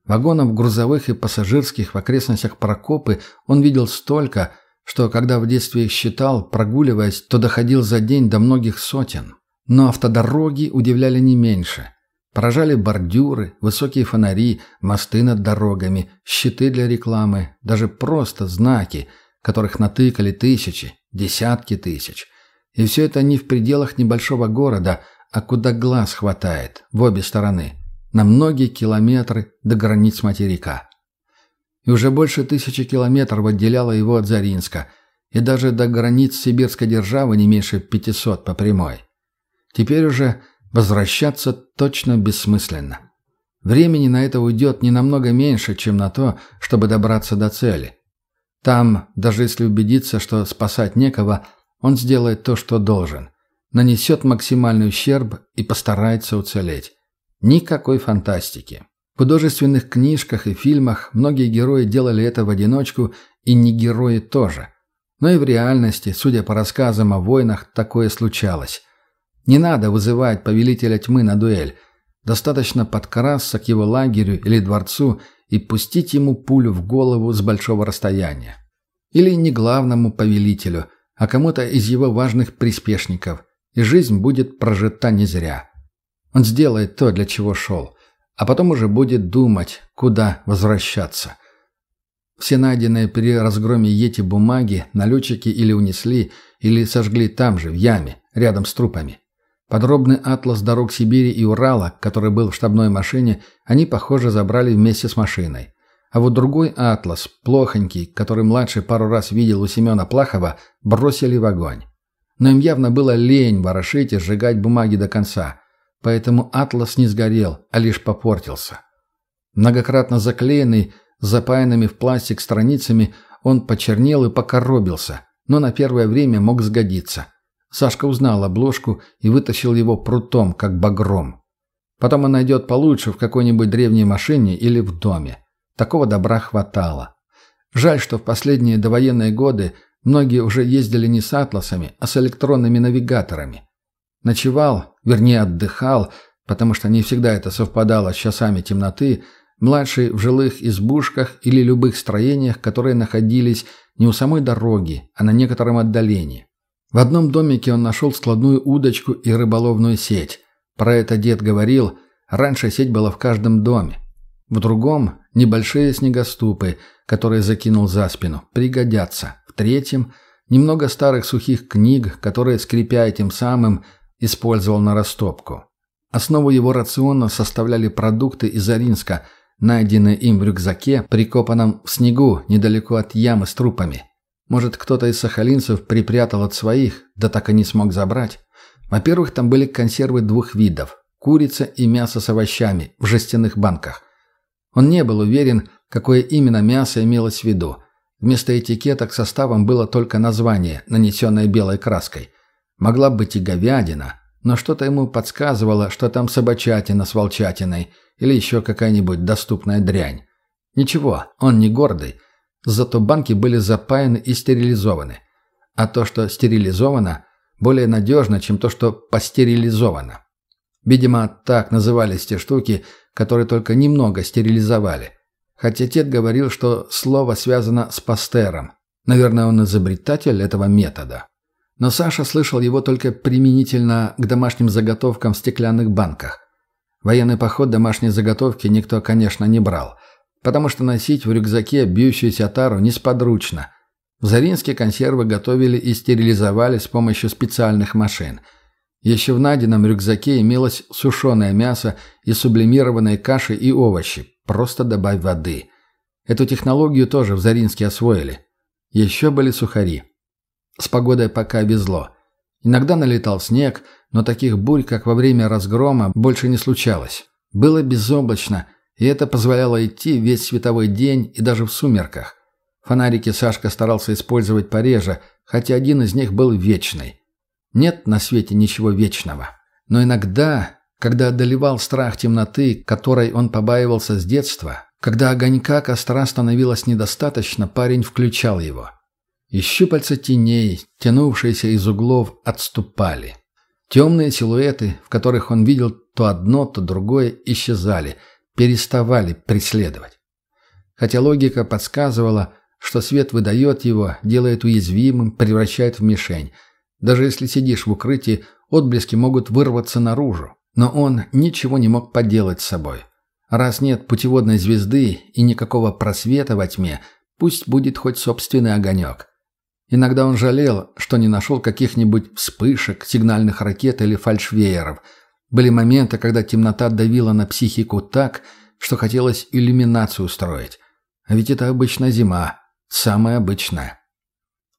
Вагонов грузовых и пассажирских в окрестностях Прокопы он видел столько, что, когда в детстве их считал, прогуливаясь, то доходил за день до многих сотен. Но автодороги удивляли не меньше. Поражали бордюры, высокие фонари, мосты над дорогами, щиты для рекламы, даже просто знаки, которых натыкали тысячи, десятки тысяч. И все это не в пределах небольшого города, а куда глаз хватает, в обе стороны на многие километры до границ материка. И уже больше тысячи километров отделяло его от Заринска, и даже до границ сибирской державы не меньше 500 по прямой. Теперь уже возвращаться точно бессмысленно. Времени на это уйдет не намного меньше, чем на то, чтобы добраться до цели. Там, даже если убедиться, что спасать некого, он сделает то, что должен. Нанесет максимальный ущерб и постарается уцелеть. Никакой фантастики. В художественных книжках и фильмах многие герои делали это в одиночку, и не герои тоже. Но и в реальности, судя по рассказам о войнах, такое случалось. Не надо вызывать повелителя тьмы на дуэль. Достаточно подкрасться к его лагерю или дворцу и пустить ему пулю в голову с большого расстояния. Или не главному повелителю, а кому-то из его важных приспешников, и жизнь будет прожита не зря. Он сделает то, для чего шел, а потом уже будет думать, куда возвращаться. Все найденные при разгроме Йети бумаги налетчики или унесли, или сожгли там же, в яме, рядом с трупами. Подробный атлас дорог Сибири и Урала, который был в штабной машине, они, похоже, забрали вместе с машиной. А вот другой атлас, плохонький, который младший пару раз видел у Семена Плахова, бросили в огонь. Но им явно было лень ворошить и сжигать бумаги до конца. Поэтому атлас не сгорел, а лишь попортился. Многократно заклеенный, запаянными в пластик страницами, он почернел и покоробился, но на первое время мог сгодиться. Сашка узнал обложку и вытащил его прутом, как багром. Потом он найдет получше в какой-нибудь древней машине или в доме. Такого добра хватало. Жаль, что в последние довоенные годы многие уже ездили не с атласами, а с электронными навигаторами. Ночевал, вернее отдыхал, потому что не всегда это совпадало с часами темноты, младший в жилых избушках или любых строениях, которые находились не у самой дороги, а на некотором отдалении. В одном домике он нашел складную удочку и рыболовную сеть. Про это дед говорил, раньше сеть была в каждом доме. В другом – небольшие снегоступы, которые закинул за спину, пригодятся. В третьем – немного старых сухих книг, которые, скрипя этим самым, использовал на растопку. Основу его рациона составляли продукты из Оринска, найденные им в рюкзаке, прикопанном в снегу недалеко от ямы с трупами. Может, кто-то из сахалинцев припрятал от своих, да так и не смог забрать. Во-первых, там были консервы двух видов – курица и мясо с овощами в жестяных банках. Он не был уверен, какое именно мясо имелось в виду. Вместо этикеток составом было только название, нанесенное белой краской. Могла быть и говядина, но что-то ему подсказывало, что там собачатина с волчатиной или еще какая-нибудь доступная дрянь. Ничего, он не гордый – Зато банки были запаяны и стерилизованы. А то, что стерилизовано, более надежно, чем то, что постерилизовано. Видимо, так назывались те штуки, которые только немного стерилизовали. Хотя Тед говорил, что слово связано с пастером. Наверное, он изобретатель этого метода. Но Саша слышал его только применительно к домашним заготовкам в стеклянных банках. Военный поход домашней заготовки никто, конечно, не брал – потому что носить в рюкзаке бьющуюся тару несподручно. В Заринске консервы готовили и стерилизовали с помощью специальных машин. Еще в найденном рюкзаке имелось сушеное мясо и сублимированные каши и овощи. Просто добавь воды. Эту технологию тоже в Заринске освоили. Еще были сухари. С погодой пока везло. Иногда налетал снег, но таких бурь, как во время разгрома, больше не случалось. Было безоблачно – и это позволяло идти весь световой день и даже в сумерках. Фонарики Сашка старался использовать пореже, хотя один из них был вечный. Нет на свете ничего вечного. Но иногда, когда одолевал страх темноты, которой он побаивался с детства, когда огонька костра становилось недостаточно, парень включал его. И щупальца теней, тянувшиеся из углов, отступали. Темные силуэты, в которых он видел то одно, то другое, исчезали – переставали преследовать. Хотя логика подсказывала, что свет выдает его, делает уязвимым, превращает в мишень. Даже если сидишь в укрытии, отблески могут вырваться наружу. Но он ничего не мог поделать с собой. Раз нет путеводной звезды и никакого просвета во тьме, пусть будет хоть собственный огонек. Иногда он жалел, что не нашел каких-нибудь вспышек, сигнальных ракет или фальшвееров – были моменты, когда темнота давила на психику так, что хотелось иллюминацию устроить. А ведь это обычная зима, самая обычная.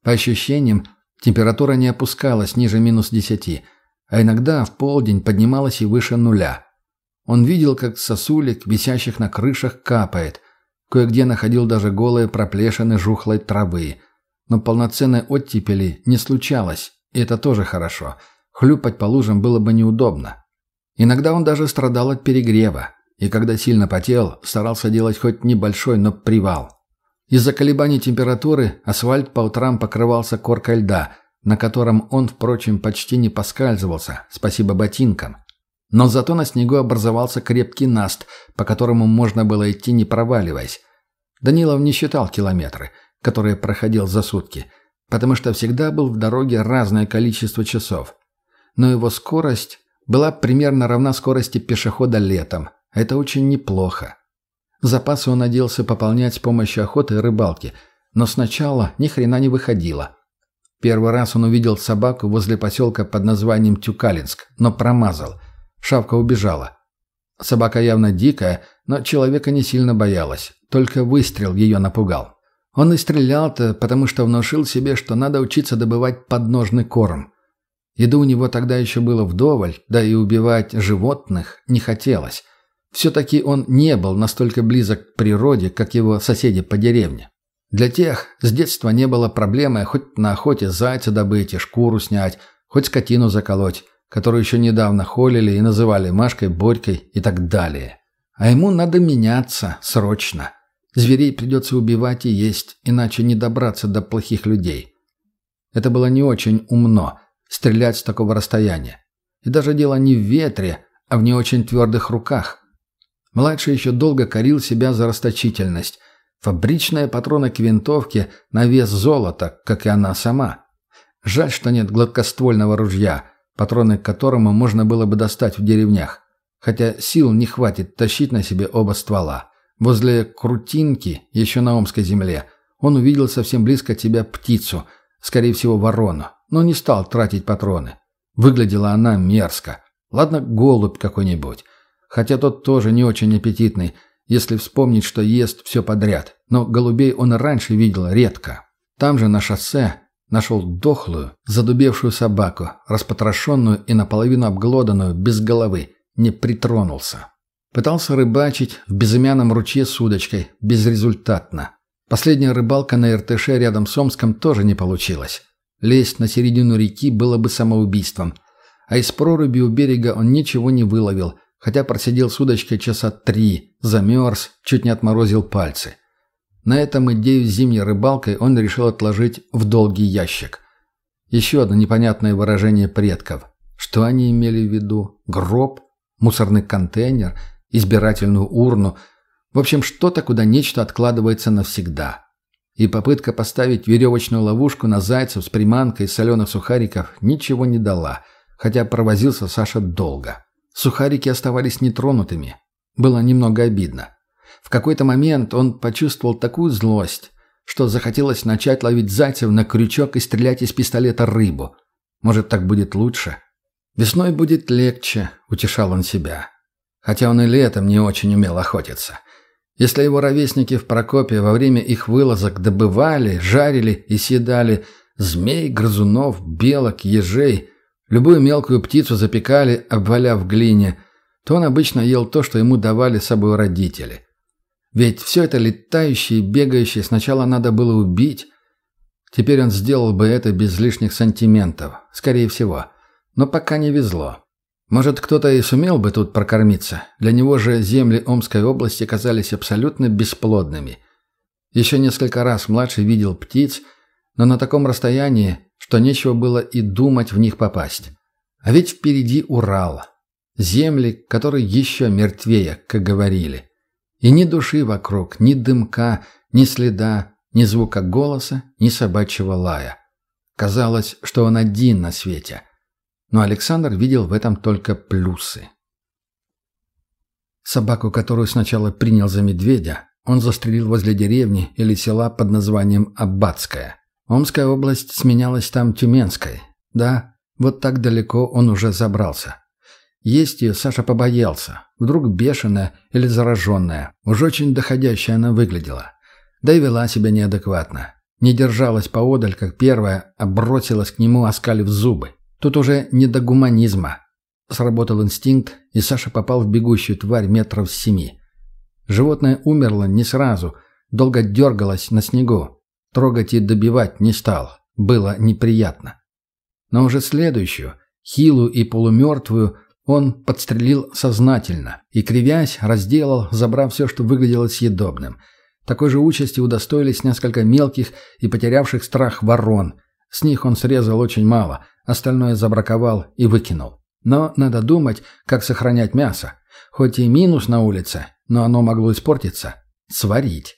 По ощущениям, температура не опускалась ниже минус десяти, а иногда в полдень поднималась и выше нуля. Он видел, как сосулек, висящих на крышах, капает. Кое-где находил даже голые проплешины жухлой травы. Но полноценной оттепели не случалось, и это тоже хорошо. Хлюпать по лужам было бы неудобно. Иногда он даже страдал от перегрева, и когда сильно потел, старался делать хоть небольшой, но привал. Из-за колебаний температуры асфальт по утрам покрывался коркой льда, на котором он, впрочем, почти не поскальзывался, спасибо ботинкам. Но зато на снегу образовался крепкий наст, по которому можно было идти не проваливаясь. Данилов не считал километры, которые проходил за сутки, потому что всегда был в дороге разное количество часов. Но его скорость была примерно равна скорости пешехода летом. Это очень неплохо. Запасы он надеялся пополнять с помощью охоты и рыбалки, но сначала ни хрена не выходило. Первый раз он увидел собаку возле поселка под названием Тюкалинск, но промазал. Шавка убежала. Собака явно дикая, но человека не сильно боялась. Только выстрел ее напугал. Он и стрелял-то, потому что внушил себе, что надо учиться добывать подножный корм. Еды у него тогда еще было вдоволь, да и убивать животных не хотелось. Все-таки он не был настолько близок к природе, как его соседи по деревне. Для тех с детства не было проблемы хоть на охоте зайца добыть и шкуру снять, хоть скотину заколоть, которую еще недавно холили и называли Машкой, Борькой и так далее. А ему надо меняться срочно. Зверей придется убивать и есть, иначе не добраться до плохих людей. Это было не очень умно – стрелять с такого расстояния. И даже дело не в ветре, а в не очень твердых руках. Младший еще долго корил себя за расточительность. Фабричные патроны к винтовке на вес золота, как и она сама. Жаль, что нет гладкоствольного ружья, патроны к которому можно было бы достать в деревнях. Хотя сил не хватит тащить на себе оба ствола. Возле Крутинки, еще на Омской земле, он увидел совсем близко от себя птицу, скорее всего ворону но не стал тратить патроны. Выглядела она мерзко. Ладно, голубь какой-нибудь. Хотя тот тоже не очень аппетитный, если вспомнить, что ест все подряд. Но голубей он раньше видел редко. Там же на шоссе нашел дохлую, задубевшую собаку, распотрошенную и наполовину обглоданную, без головы. Не притронулся. Пытался рыбачить в безымянном ручье с удочкой. Безрезультатно. Последняя рыбалка на РТШ рядом с Омском тоже не получилась. Лезть на середину реки было бы самоубийством. А из проруби у берега он ничего не выловил, хотя просидел с удочкой часа три, замерз, чуть не отморозил пальцы. На этом идею с зимней рыбалкой он решил отложить в долгий ящик. Еще одно непонятное выражение предков. Что они имели в виду? Гроб? Мусорный контейнер? Избирательную урну? В общем, что-то, куда нечто откладывается навсегда. И попытка поставить веревочную ловушку на зайцев с приманкой из соленых сухариков ничего не дала, хотя провозился Саша долго. Сухарики оставались нетронутыми. Было немного обидно. В какой-то момент он почувствовал такую злость, что захотелось начать ловить зайцев на крючок и стрелять из пистолета рыбу. Может, так будет лучше? Весной будет легче, утешал он себя. Хотя он и летом не очень умел охотиться. Если его ровесники в Прокопе во время их вылазок добывали, жарили и съедали змей, грызунов, белок, ежей, Любую мелкую птицу запекали, обваляв в глине, то он обычно ел то, что ему давали с собой родители. Ведь все это летающее и бегающее сначала надо было убить. Теперь он сделал бы это без лишних сантиментов, скорее всего. Но пока не везло. Может, кто-то и сумел бы тут прокормиться. Для него же земли Омской области казались абсолютно бесплодными. Еще несколько раз младший видел птиц, но на таком расстоянии, что нечего было и думать в них попасть. А ведь впереди Урал. Земли, которые еще мертвее, как говорили. И ни души вокруг, ни дымка, ни следа, ни звука голоса, ни собачьего лая. Казалось, что он один на свете. Но Александр видел в этом только плюсы. Собаку, которую сначала принял за медведя, он застрелил возле деревни или села под названием Аббатская. Омская область сменялась там Тюменской. Да, вот так далеко он уже забрался. Есть ее Саша побоялся. Вдруг бешеная или зараженная. Уж очень доходящая она выглядела. Да и вела себя неадекватно. Не держалась поодаль, как первая, а бросилась к нему, оскалив зубы. Тут уже не до гуманизма. Сработал инстинкт, и Саша попал в бегущую тварь метров с семи. Животное умерло не сразу, долго дергалось на снегу. Трогать и добивать не стал. Было неприятно. Но уже следующую, хилую и полумертвую, он подстрелил сознательно и, кривясь, разделал, забрав все, что выглядело съедобным. Такой же участи удостоились несколько мелких и потерявших страх ворон. С них он срезал очень мало, остальное забраковал и выкинул. Но надо думать, как сохранять мясо. Хоть и минус на улице, но оно могло испортиться. Сварить.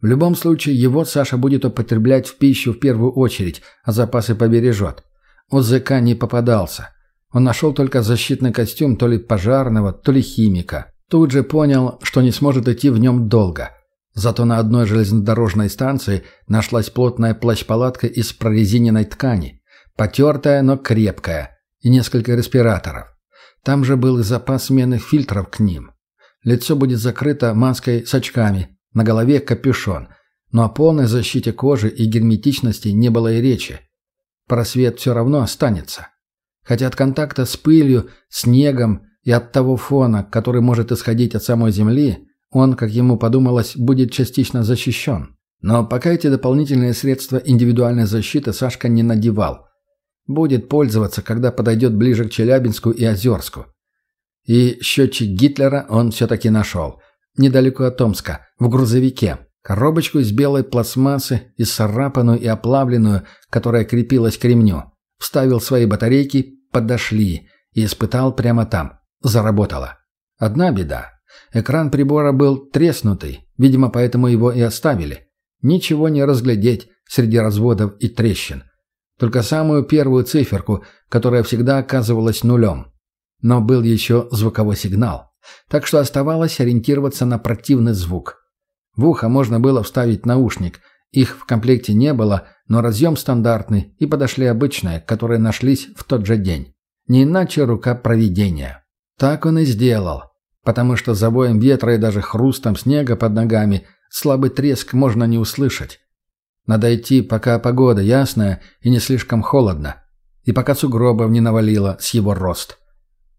В любом случае, его Саша будет употреблять в пищу в первую очередь, а запасы побережет. ОЗК не попадался. Он нашел только защитный костюм то ли пожарного, то ли химика. Тут же понял, что не сможет идти в нем долго. Зато на одной железнодорожной станции нашлась плотная плащ-палатка из прорезиненной ткани. Потертая, но крепкая. И несколько респираторов. Там же был и запас сменных фильтров к ним. Лицо будет закрыто маской с очками, на голове капюшон, но о полной защите кожи и герметичности не было и речи. Просвет все равно останется. Хотя от контакта с пылью, снегом и от того фона, который может исходить от самой Земли, он, как ему подумалось, будет частично защищен. Но пока эти дополнительные средства индивидуальной защиты Сашка не надевал. Будет пользоваться, когда подойдет ближе к Челябинску и Озерску. И счетчик Гитлера он все-таки нашел недалеко от Томска, в грузовике. Коробочку из белой пластмассы, исцарапанную и оплавленную, которая крепилась к ремню. Вставил свои батарейки, подошли и испытал прямо там. Заработало. Одна беда. Экран прибора был треснутый, видимо, поэтому его и оставили. Ничего не разглядеть среди разводов и трещин. Только самую первую циферку, которая всегда оказывалась нулем. Но был еще звуковой сигнал. Так что оставалось ориентироваться на противный звук. В ухо можно было вставить наушник. Их в комплекте не было, но разъем стандартный, и подошли обычные, которые нашлись в тот же день. Не иначе рука проведения. Так он и сделал. потому что за воем ветра и даже хрустом снега под ногами слабый треск можно не услышать. Надо идти, пока погода ясная и не слишком холодно, и пока сугробов не навалило с его рост.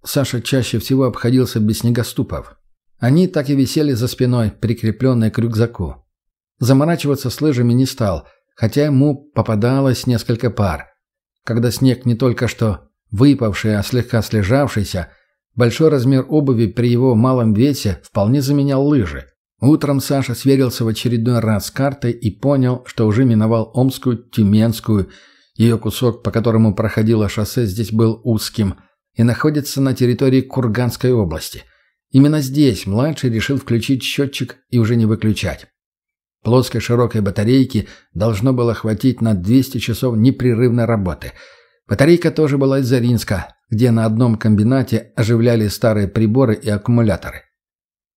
Саша чаще всего обходился без снегоступов. Они так и висели за спиной, прикрепленные к рюкзаку. Заморачиваться с лыжами не стал, хотя ему попадалось несколько пар. Когда снег не только что выпавший, а слегка слежавшийся, большой размер обуви при его малом весе вполне заменял лыжи. Утром Саша сверился в очередной раз с картой и понял, что уже миновал Омскую, Тюменскую. Ее кусок, по которому проходило шоссе, здесь был узким и находится на территории Курганской области. Именно здесь младший решил включить счетчик и уже не выключать. Плоской широкой батарейки должно было хватить на 200 часов непрерывной работы. Батарейка тоже была из Заринска, где на одном комбинате оживляли старые приборы и аккумуляторы.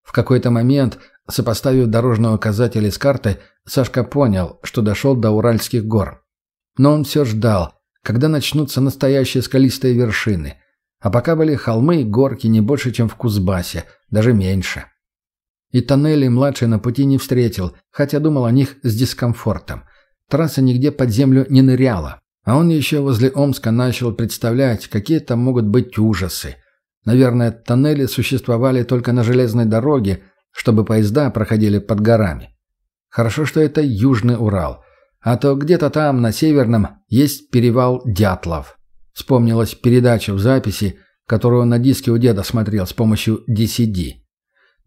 В какой-то момент, сопоставив дорожные указатели с картой, Сашка понял, что дошел до Уральских гор. Но он все ждал, когда начнутся настоящие скалистые вершины. А пока были холмы и горки не больше, чем в Кузбассе, даже меньше. И тоннелей младший на пути не встретил, хотя думал о них с дискомфортом. Трасса нигде под землю не ныряла. А он еще возле Омска начал представлять, какие там могут быть ужасы. Наверное, тоннели существовали только на железной дороге, чтобы поезда проходили под горами. Хорошо, что это Южный Урал. А то где-то там, на Северном, есть перевал Дятлов. Вспомнилась передача в записи, которую на диске у деда смотрел с помощью DCD.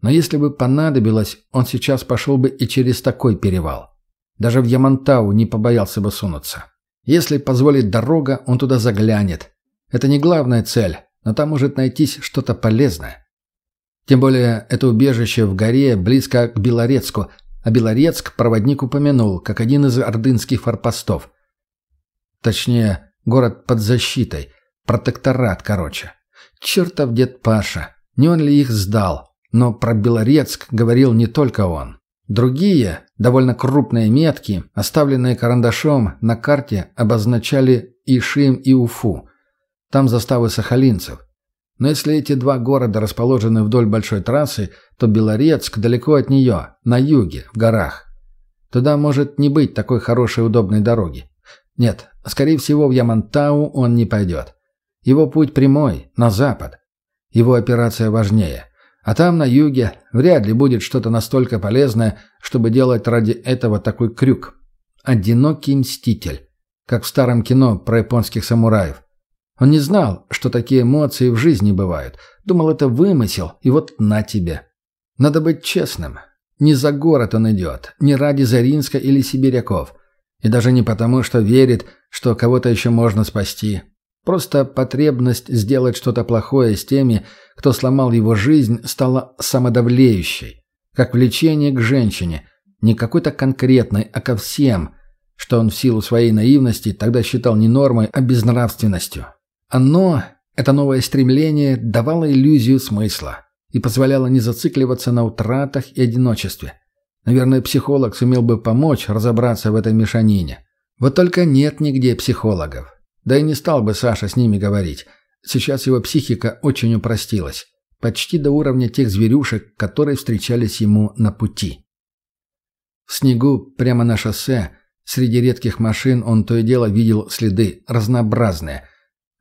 Но если бы понадобилось, он сейчас пошел бы и через такой перевал. Даже в Ямантау не побоялся бы сунуться. Если позволит дорога, он туда заглянет. Это не главная цель, но там может найтись что-то полезное. Тем более это убежище в горе близко к Белорецку, а Белорецк проводник упомянул, как один из ордынских форпостов. Точнее, город под защитой, протекторат, короче. Чертов дед Паша, не он ли их сдал? Но про Белорецк говорил не только он. Другие, довольно крупные метки, оставленные карандашом на карте, обозначали Ишим и Уфу. Там заставы сахалинцев. Но если эти два города расположены вдоль большой трассы, то Белорецк далеко от нее, на юге, в горах. Туда может не быть такой хорошей удобной дороги. Нет, скорее всего, в Ямантау он не пойдет. Его путь прямой, на запад. Его операция важнее – а там, на юге, вряд ли будет что-то настолько полезное, чтобы делать ради этого такой крюк. Одинокий мститель. Как в старом кино про японских самураев. Он не знал, что такие эмоции в жизни бывают. Думал, это вымысел, и вот на тебе. Надо быть честным. Не за город он идет, не ради Заринска или сибиряков. И даже не потому, что верит, что кого-то еще можно спасти. Просто потребность сделать что-то плохое с теми, кто сломал его жизнь, стала самодавлеющей. Как влечение к женщине. Не какой-то конкретной, а ко всем, что он в силу своей наивности тогда считал не нормой, а безнравственностью. Оно, это новое стремление, давало иллюзию смысла и позволяло не зацикливаться на утратах и одиночестве. Наверное, психолог сумел бы помочь разобраться в этой мешанине. Вот только нет нигде психологов. Да и не стал бы Саша с ними говорить. Сейчас его психика очень упростилась. Почти до уровня тех зверюшек, которые встречались ему на пути. В снегу, прямо на шоссе, среди редких машин он то и дело видел следы, разнообразные.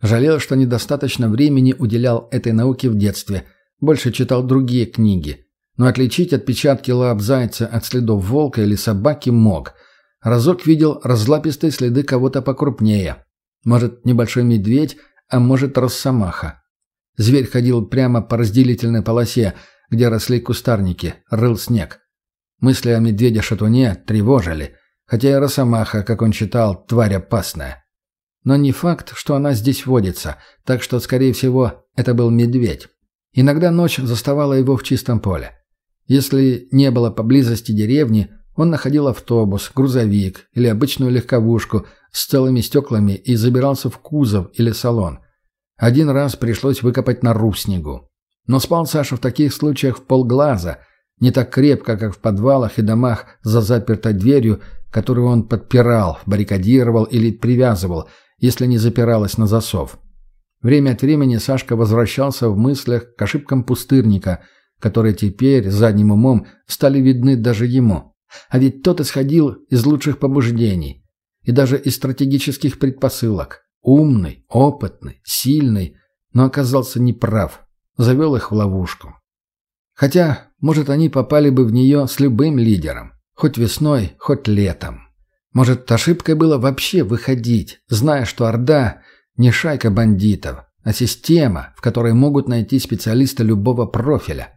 Жалел, что недостаточно времени уделял этой науке в детстве, больше читал другие книги. Но отличить отпечатки лап зайца от следов волка или собаки мог. Разок видел разлапистые следы кого-то покрупнее. Может, небольшой медведь, а может, росомаха. Зверь ходил прямо по разделительной полосе, где росли кустарники, рыл снег. Мысли о медведе-шатуне тревожили, хотя и росомаха, как он считал, тварь опасная. Но не факт, что она здесь водится, так что, скорее всего, это был медведь. Иногда ночь заставала его в чистом поле. Если не было поблизости деревни, он находил автобус, грузовик или обычную легковушку с целыми стеклами и забирался в кузов или салон. Один раз пришлось выкопать нору снегу. Но спал Саша в таких случаях в полглаза, не так крепко, как в подвалах и домах за запертой дверью, которую он подпирал, баррикадировал или привязывал, если не запиралась на засов. Время от времени Сашка возвращался в мыслях к ошибкам пустырника, которые теперь задним умом стали видны даже ему. А ведь тот исходил из лучших побуждений и даже из стратегических предпосылок. Умный, опытный, сильный, но оказался неправ. Завел их в ловушку. Хотя, может, они попали бы в нее с любым лидером. Хоть весной, хоть летом. Может, ошибкой было вообще выходить, зная, что Орда не шайка бандитов, а система, в которой могут найти специалиста любого профиля.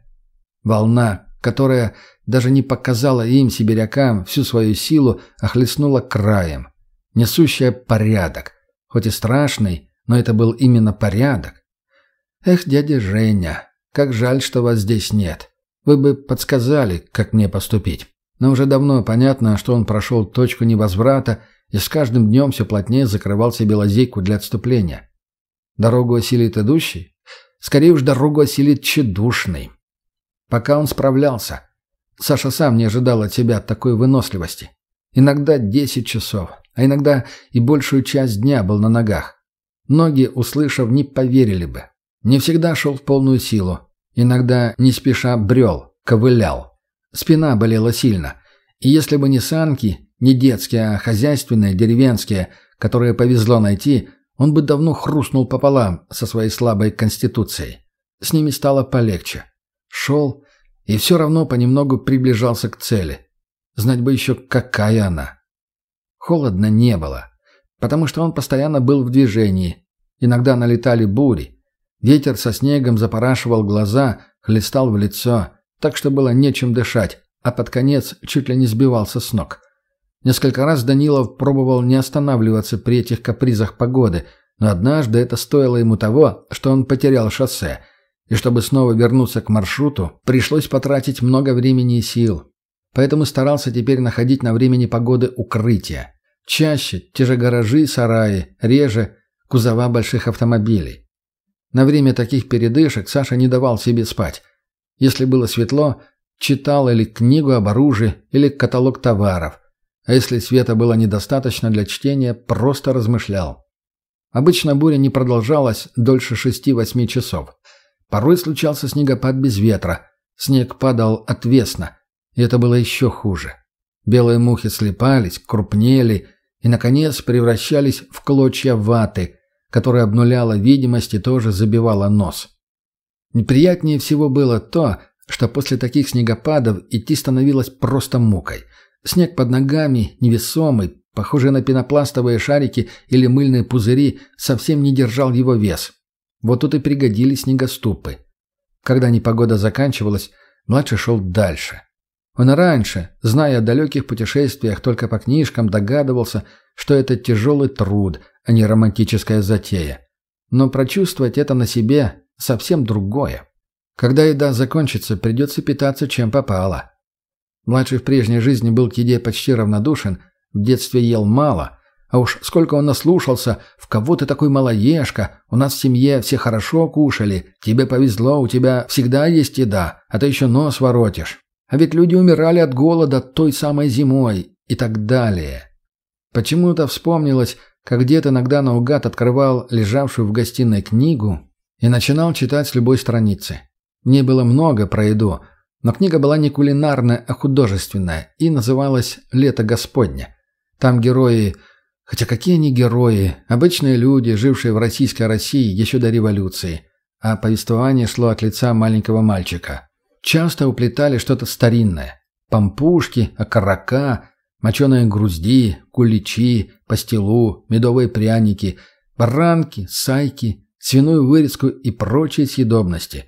Волна, которая даже не показала им, сибирякам, всю свою силу, охлестнула краем. Несущая порядок. Хоть и страшный, но это был именно порядок. Эх, дядя Женя, как жаль, что вас здесь нет. Вы бы подсказали, как мне поступить. Но уже давно понятно, что он прошел точку невозврата и с каждым днем все плотнее закрывал себе лазейку для отступления. Дорогу осилит идущий? Скорее уж дорогу осилит тщедушный. Пока он справлялся. Саша сам не ожидал от себя такой выносливости. Иногда десять часов, а иногда и большую часть дня был на ногах. Ноги, услышав, не поверили бы. Не всегда шел в полную силу. Иногда не спеша брел, ковылял. Спина болела сильно. И если бы не санки, не детские, а хозяйственные, деревенские, которые повезло найти, он бы давно хрустнул пополам со своей слабой конституцией. С ними стало полегче. Шел и все равно понемногу приближался к цели. Знать бы еще, какая она. Холодно не было, потому что он постоянно был в движении. Иногда налетали бури. Ветер со снегом запорашивал глаза, хлестал в лицо, так что было нечем дышать, а под конец чуть ли не сбивался с ног. Несколько раз Данилов пробовал не останавливаться при этих капризах погоды, но однажды это стоило ему того, что он потерял шоссе, и чтобы снова вернуться к маршруту, пришлось потратить много времени и сил. Поэтому старался теперь находить на времени погоды укрытия. Чаще те же гаражи сараи, реже кузова больших автомобилей. На время таких передышек Саша не давал себе спать. Если было светло, читал или книгу об оружии, или каталог товаров. А если света было недостаточно для чтения, просто размышлял. Обычно буря не продолжалась дольше шести-восьми часов. Порой случался снегопад без ветра. Снег падал отвесно, и это было еще хуже. Белые мухи слепались, крупнели и, наконец, превращались в клочья ваты, которая обнуляла видимость и тоже забивала нос. Неприятнее всего было то, что после таких снегопадов идти становилось просто мукой. Снег под ногами, невесомый, похожий на пенопластовые шарики или мыльные пузыри, совсем не держал его вес. Вот тут и пригодились снегоступы. Когда непогода заканчивалась, младший шел дальше. Он раньше, зная о далеких путешествиях только по книжкам, догадывался, что это тяжелый труд, а не романтическая затея. Но прочувствовать это на себе совсем другое. Когда еда закончится, придется питаться чем попало. Младший в прежней жизни был к еде почти равнодушен, в детстве ел мало, а уж сколько он наслушался, в кого ты такой малоежка, у нас в семье все хорошо кушали, тебе повезло, у тебя всегда есть еда, а ты еще нос воротишь. А ведь люди умирали от голода той самой зимой и так далее. Почему-то вспомнилось, как дед иногда наугад открывал лежавшую в гостиной книгу и начинал читать с любой страницы. Не было много про еду, но книга была не кулинарная, а художественная и называлась «Лето Господне». Там герои... Хотя какие они герои? Обычные люди, жившие в российской России еще до революции. А повествование шло от лица маленького мальчика. Часто уплетали что-то старинное. Пампушки, окорока, моченые грузди, куличи, пастилу, медовые пряники, баранки, сайки, свиную вырезку и прочие съедобности.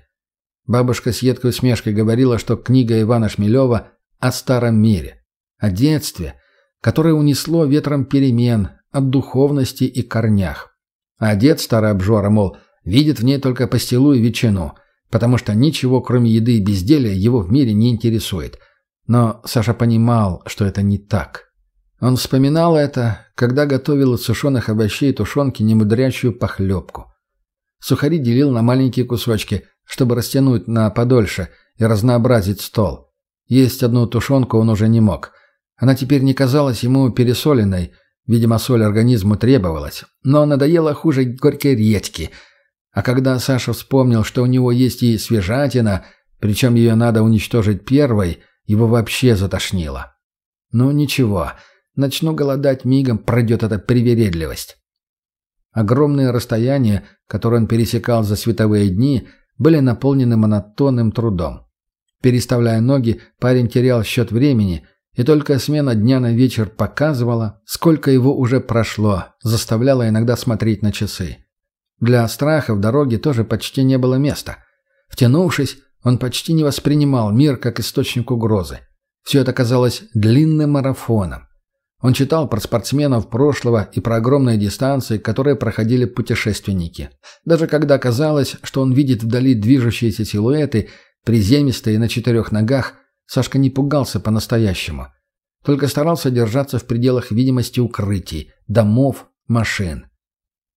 Бабушка с едкой усмешкой говорила, что книга Ивана Шмелева о старом мире, о детстве, которое унесло ветром перемен, от духовности и корнях. А дед старый обжора, мол, видит в ней только пастилу и ветчину, потому что ничего, кроме еды и безделия, его в мире не интересует. Но Саша понимал, что это не так. Он вспоминал это, когда готовил из сушеных овощей тушенки немудрящую похлебку. Сухари делил на маленькие кусочки, чтобы растянуть на подольше и разнообразить стол. Есть одну тушенку он уже не мог. Она теперь не казалась ему пересоленной, видимо, соль организму требовалась, но надоело хуже горькой редьки. А когда Саша вспомнил, что у него есть и свежатина, причем ее надо уничтожить первой, его вообще затошнило. Ну ничего, начну голодать мигом, пройдет эта привередливость. Огромные расстояния, которые он пересекал за световые дни, были наполнены монотонным трудом. Переставляя ноги, парень терял счет времени, и только смена дня на вечер показывала, сколько его уже прошло, заставляла иногда смотреть на часы. Для страха в дороге тоже почти не было места. Втянувшись, он почти не воспринимал мир как источник угрозы. Все это казалось длинным марафоном. Он читал про спортсменов прошлого и про огромные дистанции, которые проходили путешественники. Даже когда казалось, что он видит вдали движущиеся силуэты, приземистые на четырех ногах, Сашка не пугался по-настоящему. Только старался держаться в пределах видимости укрытий, домов, машин.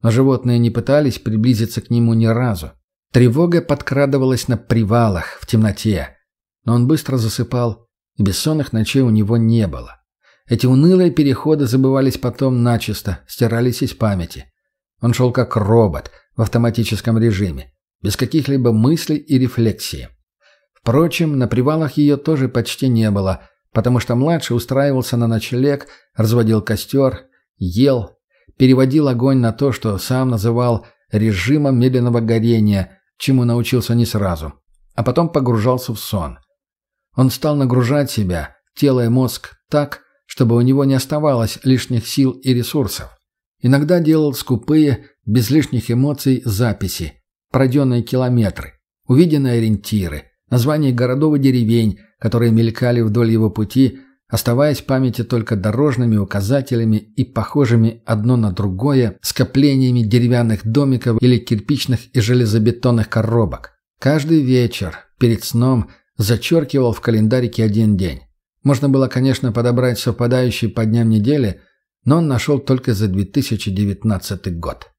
Но животные не пытались приблизиться к нему ни разу. Тревога подкрадывалась на привалах, в темноте. Но он быстро засыпал, и бессонных ночей у него не было. Эти унылые переходы забывались потом начисто, стирались из памяти. Он шел как робот в автоматическом режиме, без каких-либо мыслей и рефлексии. Впрочем, на привалах ее тоже почти не было, потому что младший устраивался на ночлег, разводил костер, ел, переводил огонь на то, что сам называл режимом медленного горения, чему научился не сразу, а потом погружался в сон. Он стал нагружать себя, тело и мозг так, чтобы у него не оставалось лишних сил и ресурсов. Иногда делал скупые, без лишних эмоций, записи, пройденные километры, увиденные ориентиры, названия городов и деревень, которые мелькали вдоль его пути, оставаясь в памяти только дорожными указателями и похожими одно на другое скоплениями деревянных домиков или кирпичных и железобетонных коробок. Каждый вечер перед сном зачеркивал в календарике один день. Можно было, конечно, подобрать совпадающие по дням недели, но он нашел только за 2019 год.